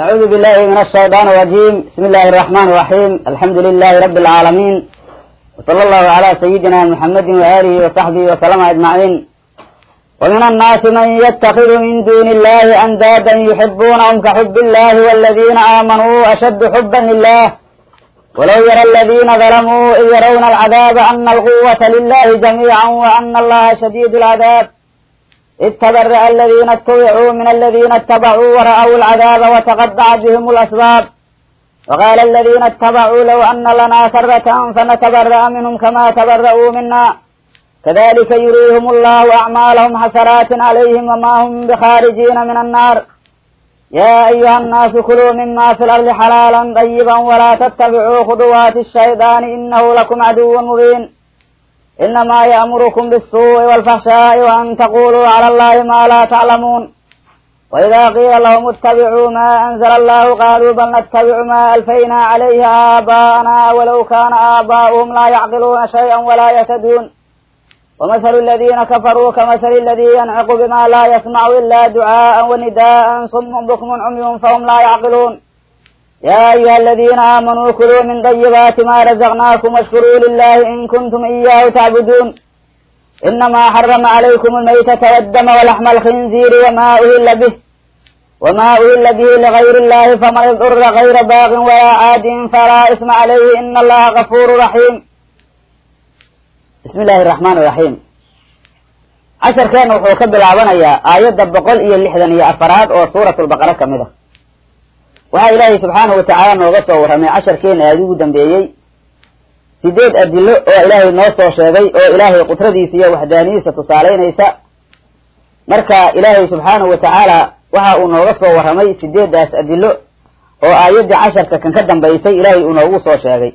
أعوذ بالله من الشيطان الرجيم بسم الله الرحمن الرحيم الحمد لله رب العالمين وصلى الله على سيدنا محمد وآله وصحبه وسلم أجمعين ومن الناس من يتخذ من دون الله أندادا يحبونهم كحب الله والذين آمنوا أشد حبا لله ولو يرى الذين ظلموا إذ يرون العذاب أن القوة لله جميعا وأن الله شديد العذاب itabara aladiina tubicuu min aladiina اtabacuu wara'w اlcadaaba wataqadaca bihim اlasbaab waqaala aladiina اtabacuu low ana lanaa karatan fanatabara'a minhm kama tabara'uu mina kadalika yuriihim allahu acmaalahum xasaraatin calayhim wama hum bikhaarijiina min annaar ya ayuha annaasu kuluu mima fi lardi xalaala طayiba wala ttatabicuu khuduwaati الshayطaani inahu lakum caduw mubiin مبين إنما يأمركم بالسوء والفحشاء وأن تقولوا على الله ما لا تعلمون وإذا قيل لهم اتبعوا ما أنزل الله قالوا بل نتبع ما ألفينا عليه آباءنا ولو كان آباؤهم لا يعقلون شيئا ولا يهتدون ومثل الذين كفروا كمثل الذي ينعق بما لا يسمع إلا دعاء ونداء صم بكم عمي فهم لا يعقلون يا أيها الذين آمنوا كلوا من طيبات ما رزقناكم واشكروا لله إن كنتم إياه تعبدون إنما حرم عليكم الميتة والدم ولحم الخنزير وما أهل به وما أهل به لغير الله فمن اضطر غير باغ ولا عاد فلا إثم عليه إن الله غفور رحيم بسم الله الرحمن الرحيم casharkeena wuxuu ka bilaabanayaa aayadda boqol iyo lixdan iyo afaraad oo suurat lbaqara kamid a waxaa ilaahay subxaanahu watacaala nooga soo warramay casharkeena aada ugu dambeeyey. Sideed adilo oo ilaahay noo soo sheegay oo ilaahay qudradiisa iyo waxdaaniyadiisa tusaaleynaysa marka ilaahay subxaanahu watacaala waxa uu nooga soo warramay sideedaas adilo oo aayaddii casharka kan ka dambaysay ilaahay uu noogu soo sheegay.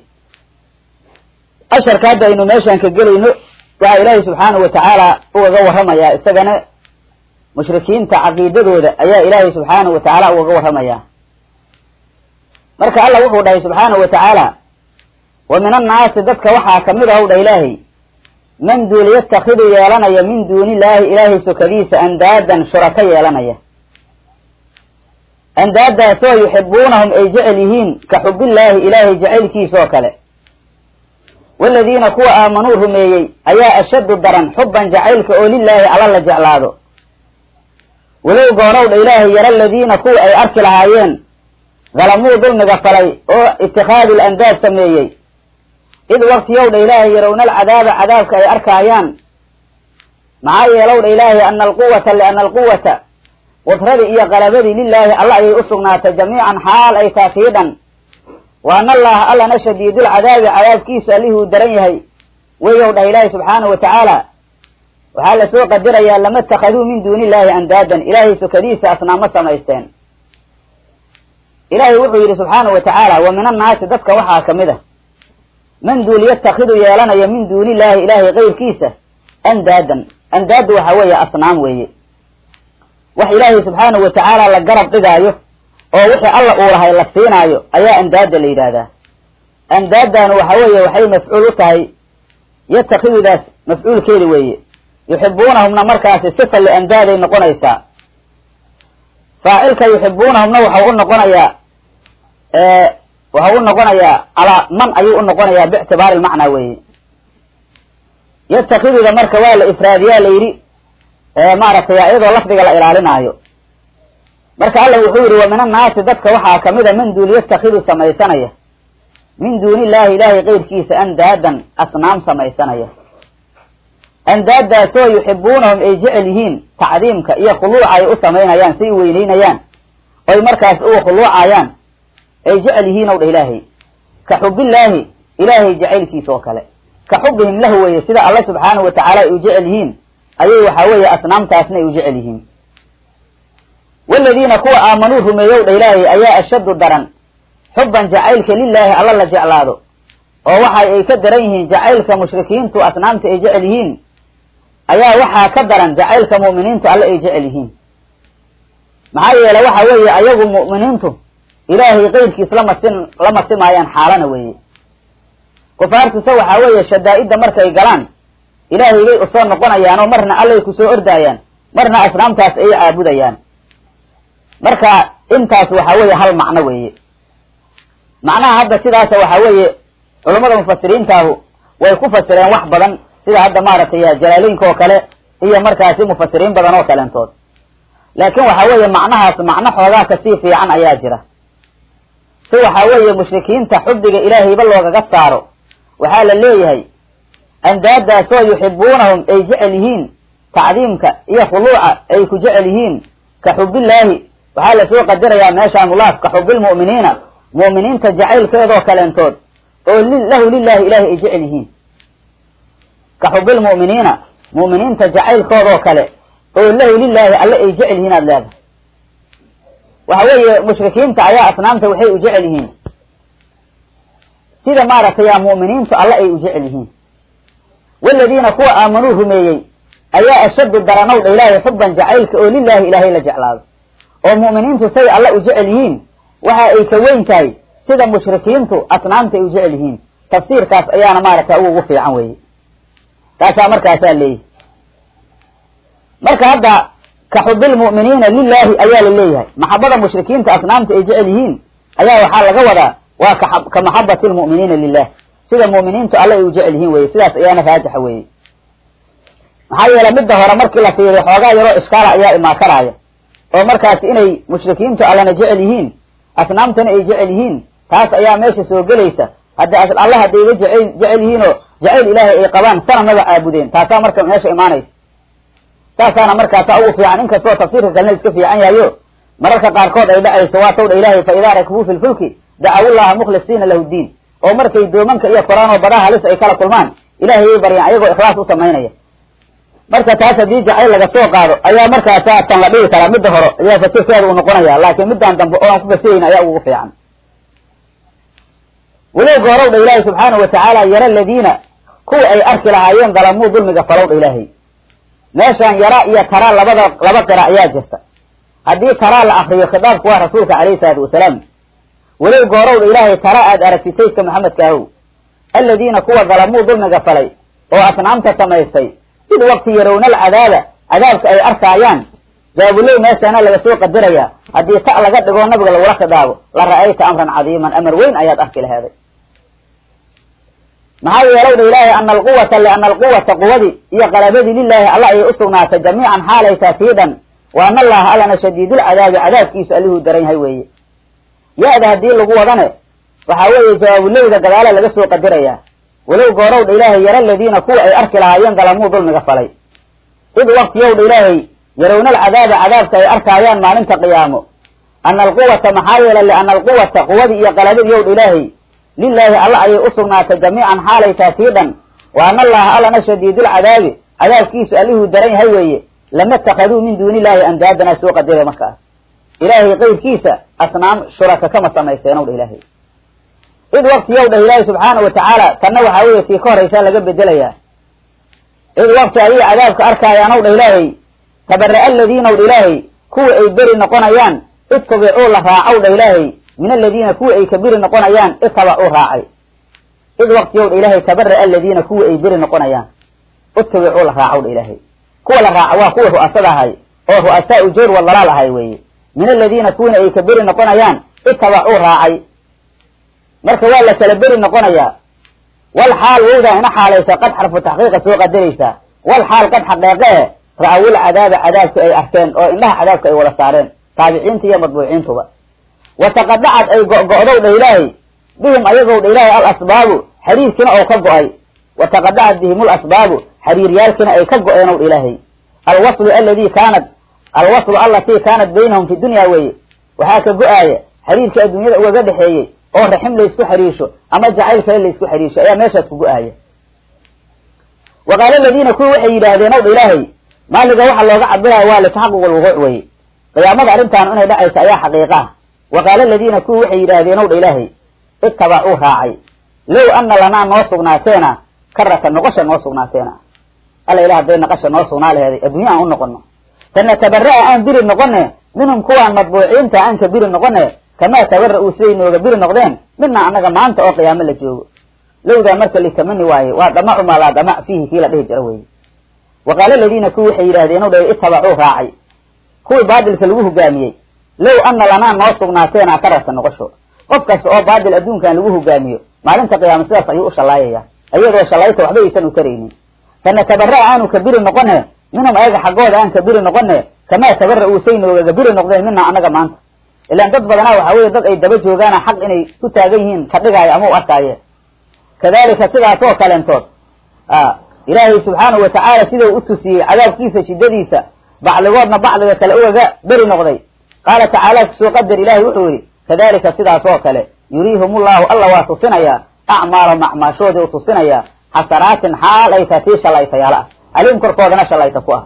Casharka hadda aynu meeshaan ka gelayno waxaa ilaahay subxaanahu watacaala ugaga warramayaa isagana mushrikiinta caqiidadooda ayaa ilaahay subxaanahu watacaala ugaga warramayaa marka alla wuxuu dhahay subxaanahu watacaala wa min annaasi dadka waxaa ka mid ahow dha ilaahay man duul yatakhidu yeelanaya min duuni illaahi ilaahay sokadiisa andaadan shuraka yeelanaya. Andaadaasoo yuxibuunahum ay jecel yihiin ka xubillaahi ilaahay jacaylkiisa oo kale. Waladiina kuwa aamanuu rumeeyey ayaa ashaddu daran xubban jacaylka oo lilaahi alla la jeclaado. Walow goorowdha ilaahay yara aladiina kuwa ay arki lahaayeen dalamuu dulmiga falay oo itikhaadul andaad sameeyey. Id waktiyowdha ilaahay yarowna alcadaaba cadaabka ay arkaayaan. Maxaa yeelowdha ilaahay ana alquwata liana alquwata qudradii iyo qalabadii lilaahi alla ayay u sugnaatay jamiican xaal ay taa dhan wa ana allaha allana shadiidulcadaabi cadaabkiisu allihuu daran yahay. Weyow dhah ilaahi subxaanahu watacaala waxaa la soo qadirayaa lama itakaduu min duuni illaahi andaadan. Ilaahay sokadiisa asnaamo samaysteen ilaahay wuxuu yidhi subxaanahu watacaala wa min annaasi dadka waxaa ka mid a man duul yatakhidu yeelanaya min duuni illaahi ilaahay keyrkiisa andaadan andaadda waxaa weeye asnaam weeye. Wax ilaahay subxaanahu watacaala la garab dhigaayo oo wixii alla uu lahay la siinaayo ayaa andaada la yidhaahdaa. Andaadanu waxa weeye waxay mafcuul u tahay yatakhidudaas mafcuulkeeda weeye. Yuxibuunahumna markaasi sifa liandaaday noqonaysaa. Faacilka yuxibuunahumna waxau u noqonayaa waxau u noqonayaa calaa man ayuu u noqonayaa biictibaari lmacnaa weeye. Yatakhiduda marka waa la ifraadiyaa la yidhi maaragtay iyadoo lafdiga la ilaalinaayo. Marka alla wuxuu yidhi wa min annaasi dadka waxaa ka mid a man duul yatakhidu samaysanaya. Min duuni illaahi ilaahay keyrkiisa andaadan asnaam samaysanaya. Andaadaasoo yuxibuunahum ay jecel yihiin tacdiimka iyo khuluuca ay u samaynayaan say weyneynayaan oy markaas uga khuluucayaan ay jecel yihiin ow dha ilaahay. Ka xubillaahi ilaahay jacaylkiisa oo kale. Ka xubihim lahu weeye sida alla subxaanahu watacaala ay u jecel yihiin ayay waxaa weeye asnaamtaasna ay u jecel yihiin. Waladiina kuwa aamanuu rumeeyow dha ilaahay ayaa ashaddu daran. Xubban jacaylka lilaahi alla la jeclaado. Oo waxa ay ka daran yihiin jacaylka mushrikiintu asnaamta ay jecel yihiin ayaa waxaa ka daran jacaylka mu'miniintu alle ay jecel yihiin. Maxaa yeele waxa weeye ayagu mu'miniintu ilaahay keyrkiis lamasin la masimaayaan xaalana weeye. Kufaartuse waxaa weeye shadaa-idda markay galaan ilaahay bay u soo noqonayaan oo marna allay ku soo ordaayaan marna asnaamtaas ayay caabudayaan. Marka intaas waxa weeye hal macno weeye. Macnaha hadda sidaasa waxa weeye culammada mufasiriintaahu way ku fasireen wax badan sida hadda maaragtay jalaalooyinka oo kale iyo markaasi mufasiriin badan oo kaleentood laakiin waxa weeye macnahaas macno xoogaa ka sii fiican ayaa jira si waxa weeye mushrikiinta xubbiga ilaahayba loogaga saaro waxaa la leeyahay andaadaasoo yuxibuunahum ay jecel yihiin tacdiimka iyo khuluuca ay ku jecel yihiin ka xubbillaahi. Waxaa la soo qadarayaa meeshaa mulaaf ka xubbilmu'miniina mu'miniinta jacaylkeedoo kaleentood oo lahu lilahi ilahay ay jecel yihiin. Ka xubbilmu'miniina mu'miniinta jacaylkoodoo kale oo lahu lilaahi alle ay jecel yihiin aada leedahay waxa weeye mushrikiinta ayaa asnaamta waxay u jecel yihiin. Sida maaragtay mu'miniintu alle ay u jecel yihiin. Waladiina kuwa aamanuu rumeeyey ayaa ashaddu daranowdha ilaahay xubban jacaylka oo lilaahi ilaahay la jeclaado. Oo mu'miniintu say alle u jecel yihiin waxa ay ka weyn tahay sida mushrikiintu asnaamta ay u jecel yihiin. Tafsiirkaas ayaana maaragta ugu fiican weeye. Taasaa markaasaa leeyahy marka hadda ka xubilmu'miniina lilaahi ayaa la leeyahay. Maxabada mushrikiinta asnaamta ay jecel yihiin ayaa waxaa laga wadaa waa ka maxabati lmu'miniina lilah sida mu'miniintu alle ay u jecel yihiin weye sidaas ayaana raajixa weeye. Maxaa yeele midda hore markii la fiiriyo xoogaa yaroo ishkaala ayaa imaakaraya oo markaas inay mushrikiintu allena jecel yihiin asnaamtana ay jecel yihiin taas ayaa meesha soo gelaysa. Hadda alle haddayba jecel jecel yihiinoo jacayl ilaahay ay qabaan sanamnaba caabudeen taasaa marka meesha imaanaysa saasaana markaasa ugu fiican inkastoo tafsiirka kalena iska fiican yahayo mararka qaarkood ay dhacayso waa tawdha ilaahay fa idaa rakbuu fi lfulki dacawullaha mukhlisiina lahu diin. Oo markay doomanka iyo koraan oo badaha halis ay kala kulmaan ilahay ay baryaan ayagoo ikhlaas u samaynaya. Marka taas haddii jacayl laga soo qaado ayaa markaasa tan la dhigi karaa midda hore ayaa fasirkeeda uu noqonaya laakiin midaan dambe oo aan ku fasirayn ayaa ugu fiican. Walowga horowdha ilaahay subxaanahu watacaala yara aladiina kuwa ay arki lahaayeen dalamuu dulmiga falowdha ilaahay meeshaan yara iyo taraa labada laba qira ayaa jirta. Haddii taraa la akriyo khitaabku waa rasuulka calayhi salaatu wasalaam. Walowga horowdha ilaahay tara aad aragtid saydka maxamedka ahow aladiina kuwa dalamuu dulmiga falay oo asnaamta samaystay id waqti yarowna alcadaaba cadaabka ay arkaayaan jaabulow meeshaana laga soo qadaraya haddii ta laga dhigo nabiga lagula khidaabo la ra'ayta amran cadiiman amar weyn ayaad arki laheeday maxaa yeelowdha ilaahay ana alquwata liana alquwata quwadii iyo qalabadii lilaahi alla ayay usugnaatay jamiican xaalay taasiidhan wa ana allaha allana shadiidulcadaabi cadaabkiisu allihuu daran yahay weeye. Ya-da haddii lagu wadane waxaa weeye jawaabulowda gadaala laga soo qadiraya walow goorowdha ilaahay yara aladiina kuwa ay arki lahaayeen dalamuu dulmiga falay. Id waqtiyowdha ilaahay yarowna alcadaaba cadaabka ay arkaayaan maalinta qiyaamo. Ana alquwata maxaa yeele liana alquwata quwadii iyo qalabadii yowdha ilaahay lilaahi alla ayay usugnaatay jamiican xaalay taasiidhan wa ana allaha allana shadiidulcadaabi cadaabkiisu allihuu daran yahay weeye lama itakaduu min duuni illaahi andaadana soo qadira markaas ilaahay kayrkiisa asnaam shuraka kama samaysteen owdha ilaahay id waqti yow dhah ilaahi subxaana wa tacaala tanna waxaa weeye tii ka horaysaa laga bedelayaa id waqti ayay cadaabka arkaayaan ow dha ilaahay tabara aladiina ow dha ilaahay kuwa ay beri noqonayaan ittabicuu la raacow dha ilaahay min aladiina kuwa ay ka beri noqonayaan itabacuu raacay id waqti yow dha ilaahay tabara aladiina kuwa ay beri noqonayaan ittabicuu la raacow dha ilaahay kuwa la raaco waa kuwa ru'asada ahay oo ru'asaa u joor wadalaal ahay weeye min aladiina kuwina ay ka beri noqonayaan itabacuu raacay marka waa la kala beri noqonayaa wal xaal wowdaa ina xaalaysa qad xarfu taxqiiqa soo qadaraysaa wal xaal qad xaqeeqe e ra'awil cadaaba cadaabki ay arkeen oo indhaha cadaabka ay wada saareen taabiciinta iyo madbuuciintuba wa taqadacad ay go-go'dow dha ilaahay bihim ayagow dha ilaahay al asbaabu xariirkiina oo ka go'ay wa taqadacad bihim l asbaabu xariiryaalkiina ay ka go-een ow dha ilaahay alwaslu aladi kaanat alwaslu alatii kaanat baynahum fi dunya weeye waxaa ka go'aaya xariirkii adduunyada ugaga dhexeeyey oo raxim laysku xariisho ama jacayl kale laysku xariisho ayaa meeshaas ku go'aaya wa qaala aladiina kuwi waxay yidhaahdeen ow dha ilaahay maaliga waxa looga cabiraya waa litaxaquq lwuquuc weye qiyaamada arrintaan inay dhacaysa ayaa xaqiiqa ah wa qaala aladiina kuwi waxay yidhaahdeen ow dha ilaahay ittabacuu raacay. Low ana lanaa noo sugnaateena karata noqosha noo sugnaateena alla ilah hadday naqasha noo sugnaa laheeday adduunya aan u noqono tanatabara'a aan biri noqone minhum kuwaan madbuuciinta aan biri noqone kamaa tabara-uu siday nooga biri noqdeen mina annaga maanta oo qiyaamo la joogo. Lowdaa marka litamani waaye waa damacu maa laa damac fiihi kii la dhihi jiro weye wa qaala aladiina kuwi waxay yidhahdeen o dha itabacuu raacay. Kuwii baadilka lagu hogaamiyey low ana lanaa noo sugnaateena karata noqosho qof kasta oo baadil adduunkan lagu hogaamiyo maalinta qiyaama sidaas ayuu u shallaayaya iyadoo shallayta waxba aysan u karaynin fanatabara aanu kabiri noqone minhum ayaga xaggooda aan kabiri noqone kamaa tabara uusay noogaga noqdeen mina annaga maanta ilaan dad badanaa waxaa weye dad ay daba joogaana xaq inay ku taagan yihiin ka dhigaayo ama u arkaaye kadalika sidaasoo kaleentood ilaahay subxaanahu watacaala sidau u tusiyey cadaabkiisa shiddadiisa bacdigoodna bacdiga kale ugaga beri noqday qaala tacaala ka soo qadar ilahay wuxuu yihi kadalika sidaasoo kale yuriihimullahu alla waa tusinayaa acmaalahum acmaashoodii u tusinayaa xasanaatin xaal ay taha tii shallaytayaal ah aliim korkoodana shallayta ku ah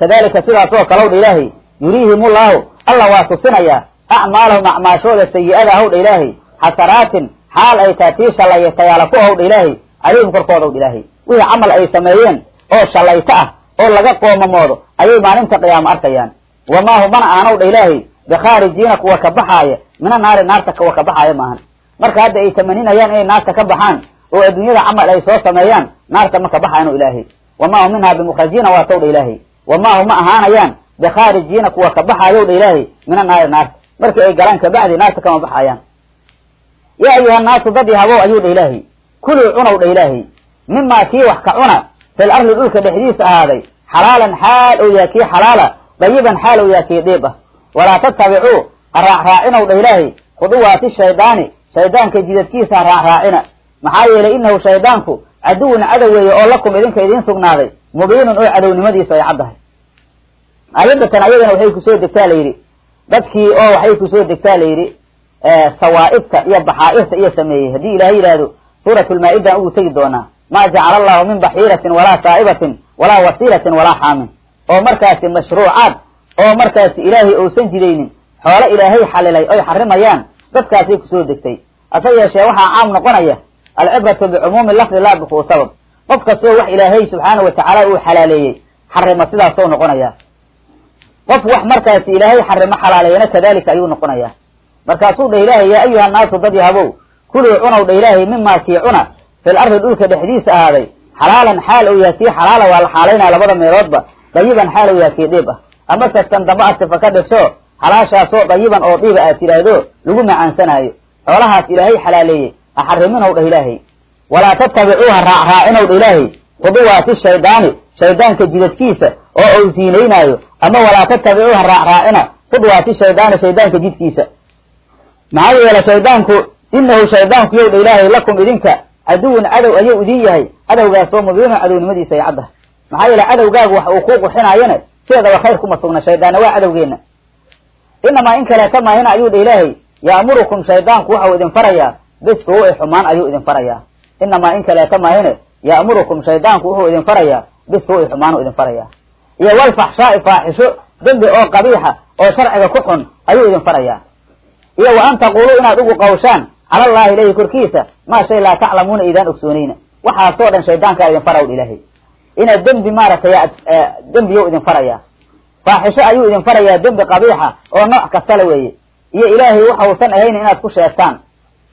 kadalika sidaasoo kalowdha ilaahay yuriihimullahu alla waa tusinayaa acmaalahum acmaashooda sayi-ada howdha ilaahay xasanaatin xaal ay taha tii shallaytayaala ku howdha ilaahay aliim korkoodawdha ilaahay wixii camal ay sameeyeen oo shallayto ah oo laga qoomamoodo ayay maalinta qiyaamo arkayaan wamaa humana aanowdha ilaahay bikhaarijiina kuwa ka baxaaya mina naari naarta kuwa ka baxaaya maahan marka hadda ay tamaninayaan inay naarta ka baxaan oo adduunyada camal ay soo sameeyaan naarta ma ka baxayan ilaahay wamaa hum minhaa bimukhrajiina waa towdha ilaahay wamaa hum ma ahaanayaan bikhaarijiina kuwa ka baxaayowdha ilaahay mina naari naarta markii ay galaan kabacdi naarta kama baxayaan yaa ayuha naasu dad yahabow ayuu dha ilaahay kuluu cunow dha ilaahay mimaa kii wax ka cuna fil arli dhulka dhexdiisa ahaaday xalaalan xaal ou yaha kii xalaala dayiban xaal ou yaha kii dhiib ah walaa tatabicuu ha raacraacinow dha ilaahay. Khuduwaati shaydaani shaydaanka jidadkiisa ha raacraacina maxaa yeelay inahu shaydaanku caduwun cadow weeye oo lakum idinka idiin sugnaaday. Mubiinun oo cadownimadiisu ay caddahay. Aayadatan ayadana waxay ku soo degtaa la yidhi. Dadkii oo waxay ku soo degtaa la yidhi sawaa'ibta iyo baxaa'irta iyo sameeyey. Haddii ilaahay yidhaahdo suuratulmaa-idan ugu tegi doonaa. Maa jacala allahu min baxiiratin walaa saa'ibatin walaa wasiilatin walaa xaamin. Oo markaasi mashruucaad oo markaasi ilaahay uusan jidaynin xoolo ilaahay xalilay oy xarimayaan dadkaasay ku soo degtay. Hase yeeshee waxaa caam noqonaya alcibratu bicumuumi lafdi laa bikuu sabab. Qof kastoo wax ilaahay subxaana wa tacaala uu xalaaleeyey xarima sidaasoo noqonaya. Qof wax markaasi ilaahay xarimo xalaaleeyana kadalika ayuu noqonaya. Markaasuu dhah ilaahay yaa ayuha naasu dad yahabow kuluu cunow dha ilaahay mimaa kii cuna fil ardi dhulka dhexdiisa ahaaday. Xalaalan xaal ou yaha kii xalaala waa la xaalaynaya labada meeloodba dayiban xaal ou yaha kii dhiib ah ama kastan damba a sifa ka dhigso xalaashaasoo dayiban oo dhiiba aad tidhaahdo lagu macaansanaayo xoolahaas ilaahay xalaaleeyey ha xariminow dhah ilaahay. Walaa tatabicuu ha raacraacinow dha ilaahay. Khuduwaati shaydaani shaydaanka jidadkiisa oo ou ziinaynaayo ama walaa tatabicuu ha raacraacina khudwaati shaydaani shaydaanka jidkiisa. Maxaa yeele shaydaanku inahu shaydaanku yow dha ilaahay lakum idinka caduwun cadow ayuu idin yahay. Cadowgaasoo mubiinun cadownimadiisu ay caddahay maxaa yeele cadowgaagu wax uu kuu qurxinaayana sideedaba khayr kuma sugna shaydaanna waa cadowgeena inamaa in kaleeta maahina ayuu dha ilaahay ya'murukum shaydaanku waxau idin farayaa bisuu'i xumaan ayuu idin farayaa. Inamaa in kaleeta maahine ya'murukum shaydaanku wuxuu idin farayaa bisuu'i xumaanu idin farayaa. Iyo walfaxshaa'i faaxisho dembi oo qabiixa oo sharciga ku xun ayuu idin farayaa. Iyo wa an taquluu inaad ugu qawshaan cala allahi ilayhi korkiisa maa shay laa taclamuuna idaan ogsoonayna. Waxaasoo dhan shaydaankaa idin faraw ilaahay inaad dembi maaragtay dembiyo idin farayaa faaxisho ayuu idin farayaa dembi qabiixa oo nooc kastala weeye. Iyo ilaahay waxausan ahayn inaad ku sheegtaan.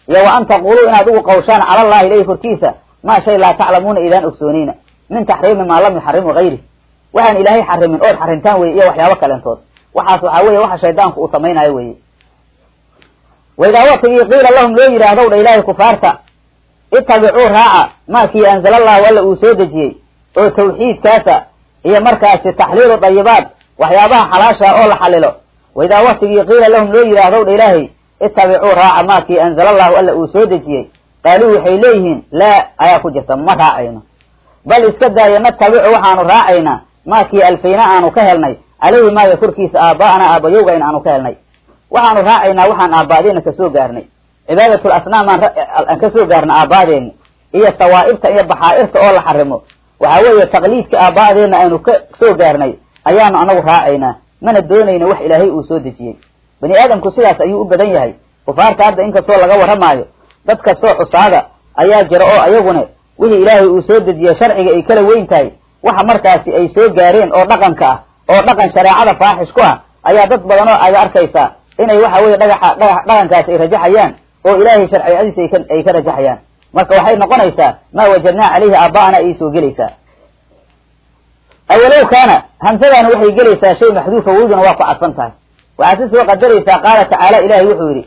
Iyo wa an taquluu inaad ugu qawshaan cala allahi ilayhi korkiisa maa shay laa taclamuuna idaan ogsoonayna min taxriimi maa lam yuxarimu hayri waxaan ilaahay xarimin ood xarintaan weye iyo waxyaabo kaleentood waxaas waxaa weye waxa shaydaanku uu samaynayo weye waidaa waktigii qiila lahum loo yidhaahdow dha ilaahay kufaarta itabicuu raaca maakii anzala allahu alla uu soo dejiyey oo tawxiidkaasa iyo markaasi taxliilu dayibaat waxyaabaha xalaasha oo la xalilo. Waidaa waktigii qiila lahum loo yidhaahdow dha ilaahay itabicuu raaca maakii anzala allahu alla uu soo dejiyey. Qaaluu waxay leeyihiin laa ayaa ku jirta ma raacayno. Bal iska daayo natabicu waxaanu raacaynaa maakii alfayna aanu ka helnay caleyhi maaga korkiisa aaba'ana aabayowga in aanu ka helnay. Waxaanu raacaynaa waxaan aaba'deena ka soo gaarnay. Cibaadatul asnaam aan ka soo gaarna aaba'deena iyo sawaa'ibta iyo baxaa'irta oo la xarimo waxaa weeye taqliidka aaba'deena aynu ka soo gaarnay ayaanu anagu raacaynaa mana doonayna wax ilaahay uu soo dejiyey. Bani aadamku sidaas ayuu u badan yahay. Kufaarta hadda inkastoo laga warramaayo dad kastoo cusaada ayaa jira oo ayaguna wixii ilaahay uu soo dejiyey sharciga ay kala weyn tahay waxa markaasi ay soo gaareen oo dhaqanka ah oo dhaqan shareecada faaxish ku ah ayaa dad badan oo aga arkaysaa inay waxa weye dhagaxa dhagax dhaqankaasi ay rajaxayaan oo ilaahay sharciyadiisa ay ka rajaxayaan marka waxay noqonaysaa maa wajadnaa caleyhi aaba'ana ayay soo gelaysaa. Awalow kaana hamsadani waxay gelaysaa shay maxduufa wowduna waa ku cadfan tahay. Waxaad si soo qadaraysaa qaala tacaala ilaahay wuxuu yidhi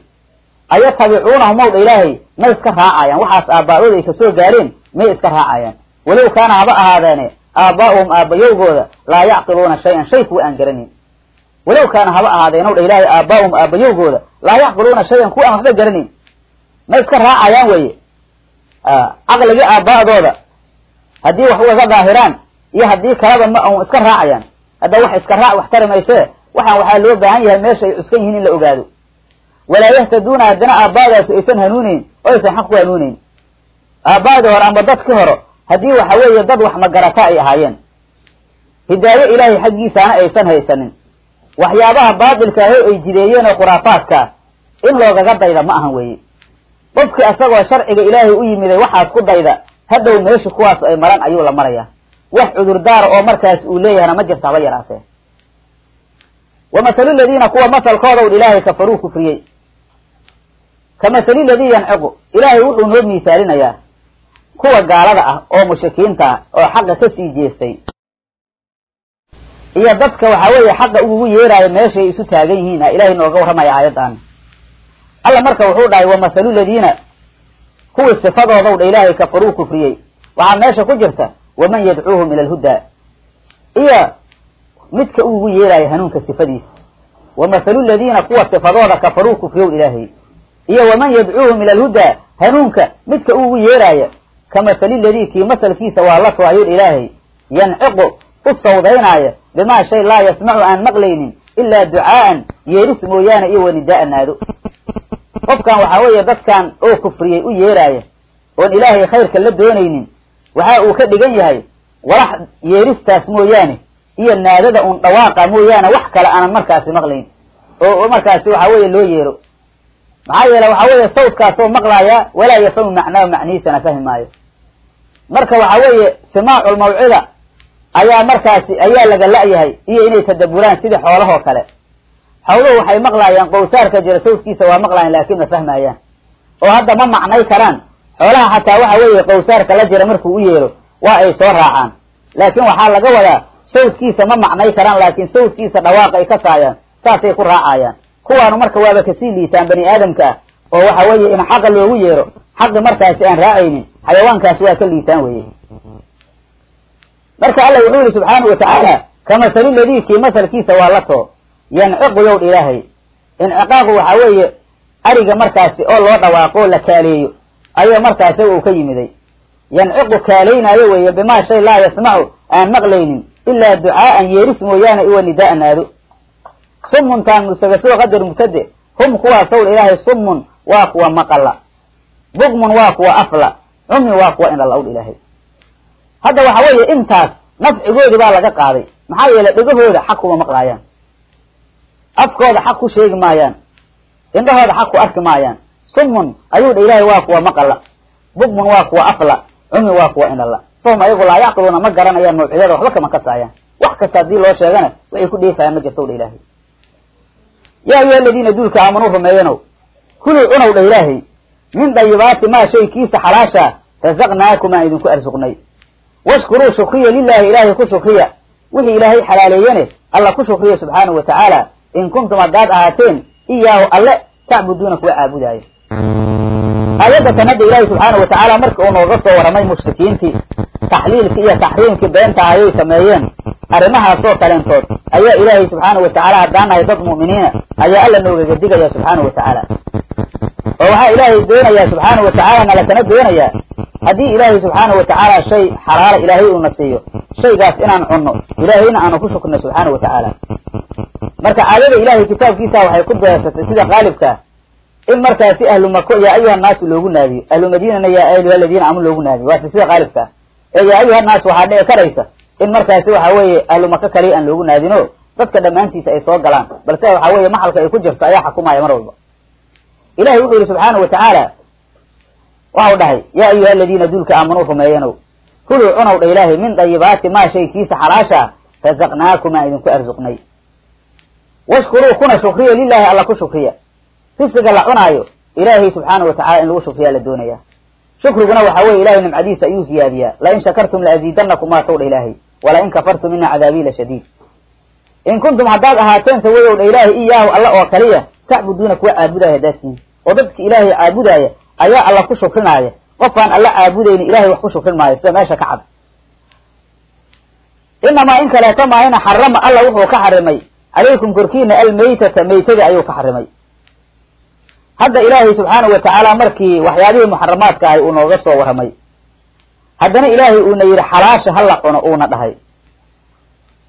ayatabicuunahu mawdha ilaahay may iska raacayaan. Waxaas aabbaa'ooda ay ka soo gaareen may iska raacayaan. Walow kaana haba ahaadeene aabbaa'uhum aabbayowgooda laa yacqiluuna shay-an shay kuwa aan garanayn walow kaana haba ahaadeen ow dha ilaahay aabbaa'uhum aabbayowgooda laa yacqiluuna shay-an kuwa aan waxba garanayn may iska raacayaan weye caqligii aabbaa'dooda haddii wax ugaga daahiraan iyo haddii kalaba ma un iska raacayaan hadda wax iska raac wax tari maysee waxaan waxaa loo baahan yahay meesha ay cuskan yihiin in la ogaado walaa yahtaduuna haddana aabbaadaasu aysan hanuuneyn oo aysan xaq ku hanuuneyn aabbaadii hore amba dadkii hore haddii waxa weeye dad wax magarata ay ahaayeen hidaayo ilaahay xaggiisaana aysan haysanin waxyaabaha baatilkaaho ay jideeyeen oo khuraafaadkaa in loogaga dayda ma ahan weeye qofkii asagoo sharciga ilaahay u yimiday waxaas ku dayda hadhow meesha kuwaas ay maran ayuu la marayaa. Wax cudurdaara oo markaas uu leeyahana ma jirta haba yaraatee. Wa masalu ladiina kuwa masalkoodaw ilaahay kafaruu kufriyey ka masali ladii yanciqu ilaahay wuxuu noo miisaalinayaa kuwa gaalada ah oo mushrikiinta ah oo xaqa ka sii jeestay. Iyo dadka waxa weeye xaqa ugugu yeeraayo meeshay isu taagan yihiin a ilaahay nooga warramaya aayaddan alla marka wuxuu dhahay wa masalu ladiina. Kuwii sifadoodaw dha ilaahay kafaruu kufriyey. Waxaa meesha ku jirta waman yadcuuhum ila alhudaa. Iyo midka ugu yeeraayo hanuunka sifadiisa. Wa masalu ladiina kuwa sifadooda kafaruu kufriyow ilaahay. Iyo waman yadcuuhum ila alhudaa hanuunka midka ugu yeeraaya ka masali ladii kii masalkiisa waa la toohayoon ilaahay. Yanciqu u sawdaynaaya bimaa shay laa yasmacu aan maqlaynin ilaa ducaa'an yeeris mooyaane iyo wanidaaa naado qofkan waxaa weeye dadkan oo kufriyey u yeeraaya oon ilaahay khayrka la doonaynin waxa uu ka dhigan yahay walax yeeristaas mooyaane iyo naadada un dhawaaqa mooyaane wax kale aanan markaasi maqlayn oo markaasi waxa weeye loo yeero. Maxaa yeele waxa weeye sawdkaasoo maqlaaya walaa yafhamu macnaahu macnihiisana fahmi maayo. Marka waxa weeye simaacu lmawcida ayaa markaasi ayaa laga la-yahay iyo inay tadaburaan sidii xoolahoo kale xooluhu waxay maqlaayaan qowsaarka jira sawdkiisa waa maqlayan laakiin ma fahmayaan. Oo hadda ma macnay karaan. Xoolaha xataa waxa weeye qowsaarka la jira markuu u yeelo waa ay soo raacaan. Laakiin waxaa laga wadaa sawdkiisa ma macnay karaan laakiin sawdkiisa dhawaaqa ay ka saayaan saasay ku raacayaan. Kuwaanu marka waaba ka sii liisaan bani aadamka ah oo waxa weeye in xaqa loogu yeero xaqi markaasi aan raacaynin xayawaankaasi waa ka liisaan weye marka alla wuxuu yihi subxaanau watacaala ka masali ladii kii masalkiisa waa la too yanciqu yowdh ilaahay. Inciqaaqu waxaa weeye ariga markaasi oo loo dhawaaqo la kaaleeyo ayuu markaasi uu ka yimiday. Yanciqu kaalaynaayo weeye bimaa shay laa yasmacu aan maqlaynin ilaa ducaa'an yeeris mooyaane iwa nidaa'an aado sumuntaan musaga soo qadar mubtade hum kuwaasowl ilaahay sumun waa kuwa maqala bukmun waa kuwa afla cumi waa kuwa indhalawdh ilaahay. Hadda waxa weeye intaas nafcigoodi baa laga qaaday. Maxaa yeelay dhegahooda xaq kuma maqlaayaan afkooda xaq ku sheegi maayaan. indhahooda xaq ku arki maayaan. sumun ayuu dha ilaahay waa kuwa maqala bukmun waa kuwa afla. cumi waa kuwa indhala fahum ayagu laa yacqiluuna ma garanayaan mawcidada waxba kama kasaayaan wax kasta haddii loo sheegana waxay ku dheefayaan ma jirto dha ilaahay. yaa ayuha aladiina duulka aamanuu rumeeyanow kuluu cunow dha ilaahay. min dayibaati maa shay kiisa xalaashaa rasaqnaakum aan idinku arsuqnay. washkuruu shukriya lilaahi ilaahay ku shukriya. wixii ilaahay xalaaleeyene alla ku shukriya subxaanahu wa tacaala in kuntum haddaad ahaateen iyaahu alle tacbuduuna kuwa caabudaayo aayadda tan hadda ilaahay subxaana wa tacaala marka uu nooga soo warramay mushrikiintii taxliilkii iyo taxriimkii beenta ayay sameeyeen arrimahaasoo kaleentood ayaa ilaahay subxaana wa tacaala haddaan nahay dad mu'miniina ayaa alla noogaga digaya subxaana wa tacaala oo waxaa ilaahay doonayaa subxaana wa tacaala nalakana doonayaa haddii ilaahay subxaana wa tacaala shay xalaala ilaahay uuna siiyo shaygaas inaan cunno ilaahayna aanu ku shukrino subxaana wa tacaala marka caadada ilaahay kitaabkiisa waxay ku deersatay sida qaalibkaa in markaasi ahlu mako yaa ayuha naasu loogu naadiyo ahlu madiinana yaa ayuha aladiina amanu loogu naadiyo. Waase sida qaalibkaa ee yaa ayuha naas waxaa dhici karaysa in markaasi waxa weeye ahlu maka kaliya aan loogu naadino dadka dhammaantiisa ay soo galaan balse waxa weeye maxalka ay ku jirto ayaa xakumaya mar walba. Ilahay wuxuu yihi subxaana wa tacaala waxau dhahay yaa ayuha aladiina duulka aamanuu rumeeyanow kuluu cunow dha ilaahay min dayibaati maa shay kiisa xalaashaa rasaqnaakum aan idinku arsuqnay washkuruu kuna shukriya lilaahi alla ku shukriya. Risiga la cunaayo ilaahay subxaana wa tacala in lagu shukriyaa la doonaya. Shukriguna waxa weye ilahay nimcadiisa ayuu siyaadiyaa. Lain shakartum laaziidanakum waa towdha ilaahay. Wala in kafartum ina cadaabii la shadiid. In kuntum haddaad ahaateen sawadow dha ilaahay iyaahu alla oo kaliya tacbuduuna kuwa caabudaya haddaad oo dadki ilaahay caabudaaya ayaa alla ku shukrinaya qofkaan alla caabudayni ilahay wax ku shukrin maayo sida meesha ka cad. Inamaa in kaleeto maahina xarama alla wuxuu ka xarimay. Calaykum korkiina almaytata maytada ayuu ka xarimay. Hadda ilaahay subxaanahu watacaala markii waxyaabihii muxaramaadka ahay uu nooga soo warramay haddana ilaahay uuna yidhi xalaasha hala cuno uuna dhahay.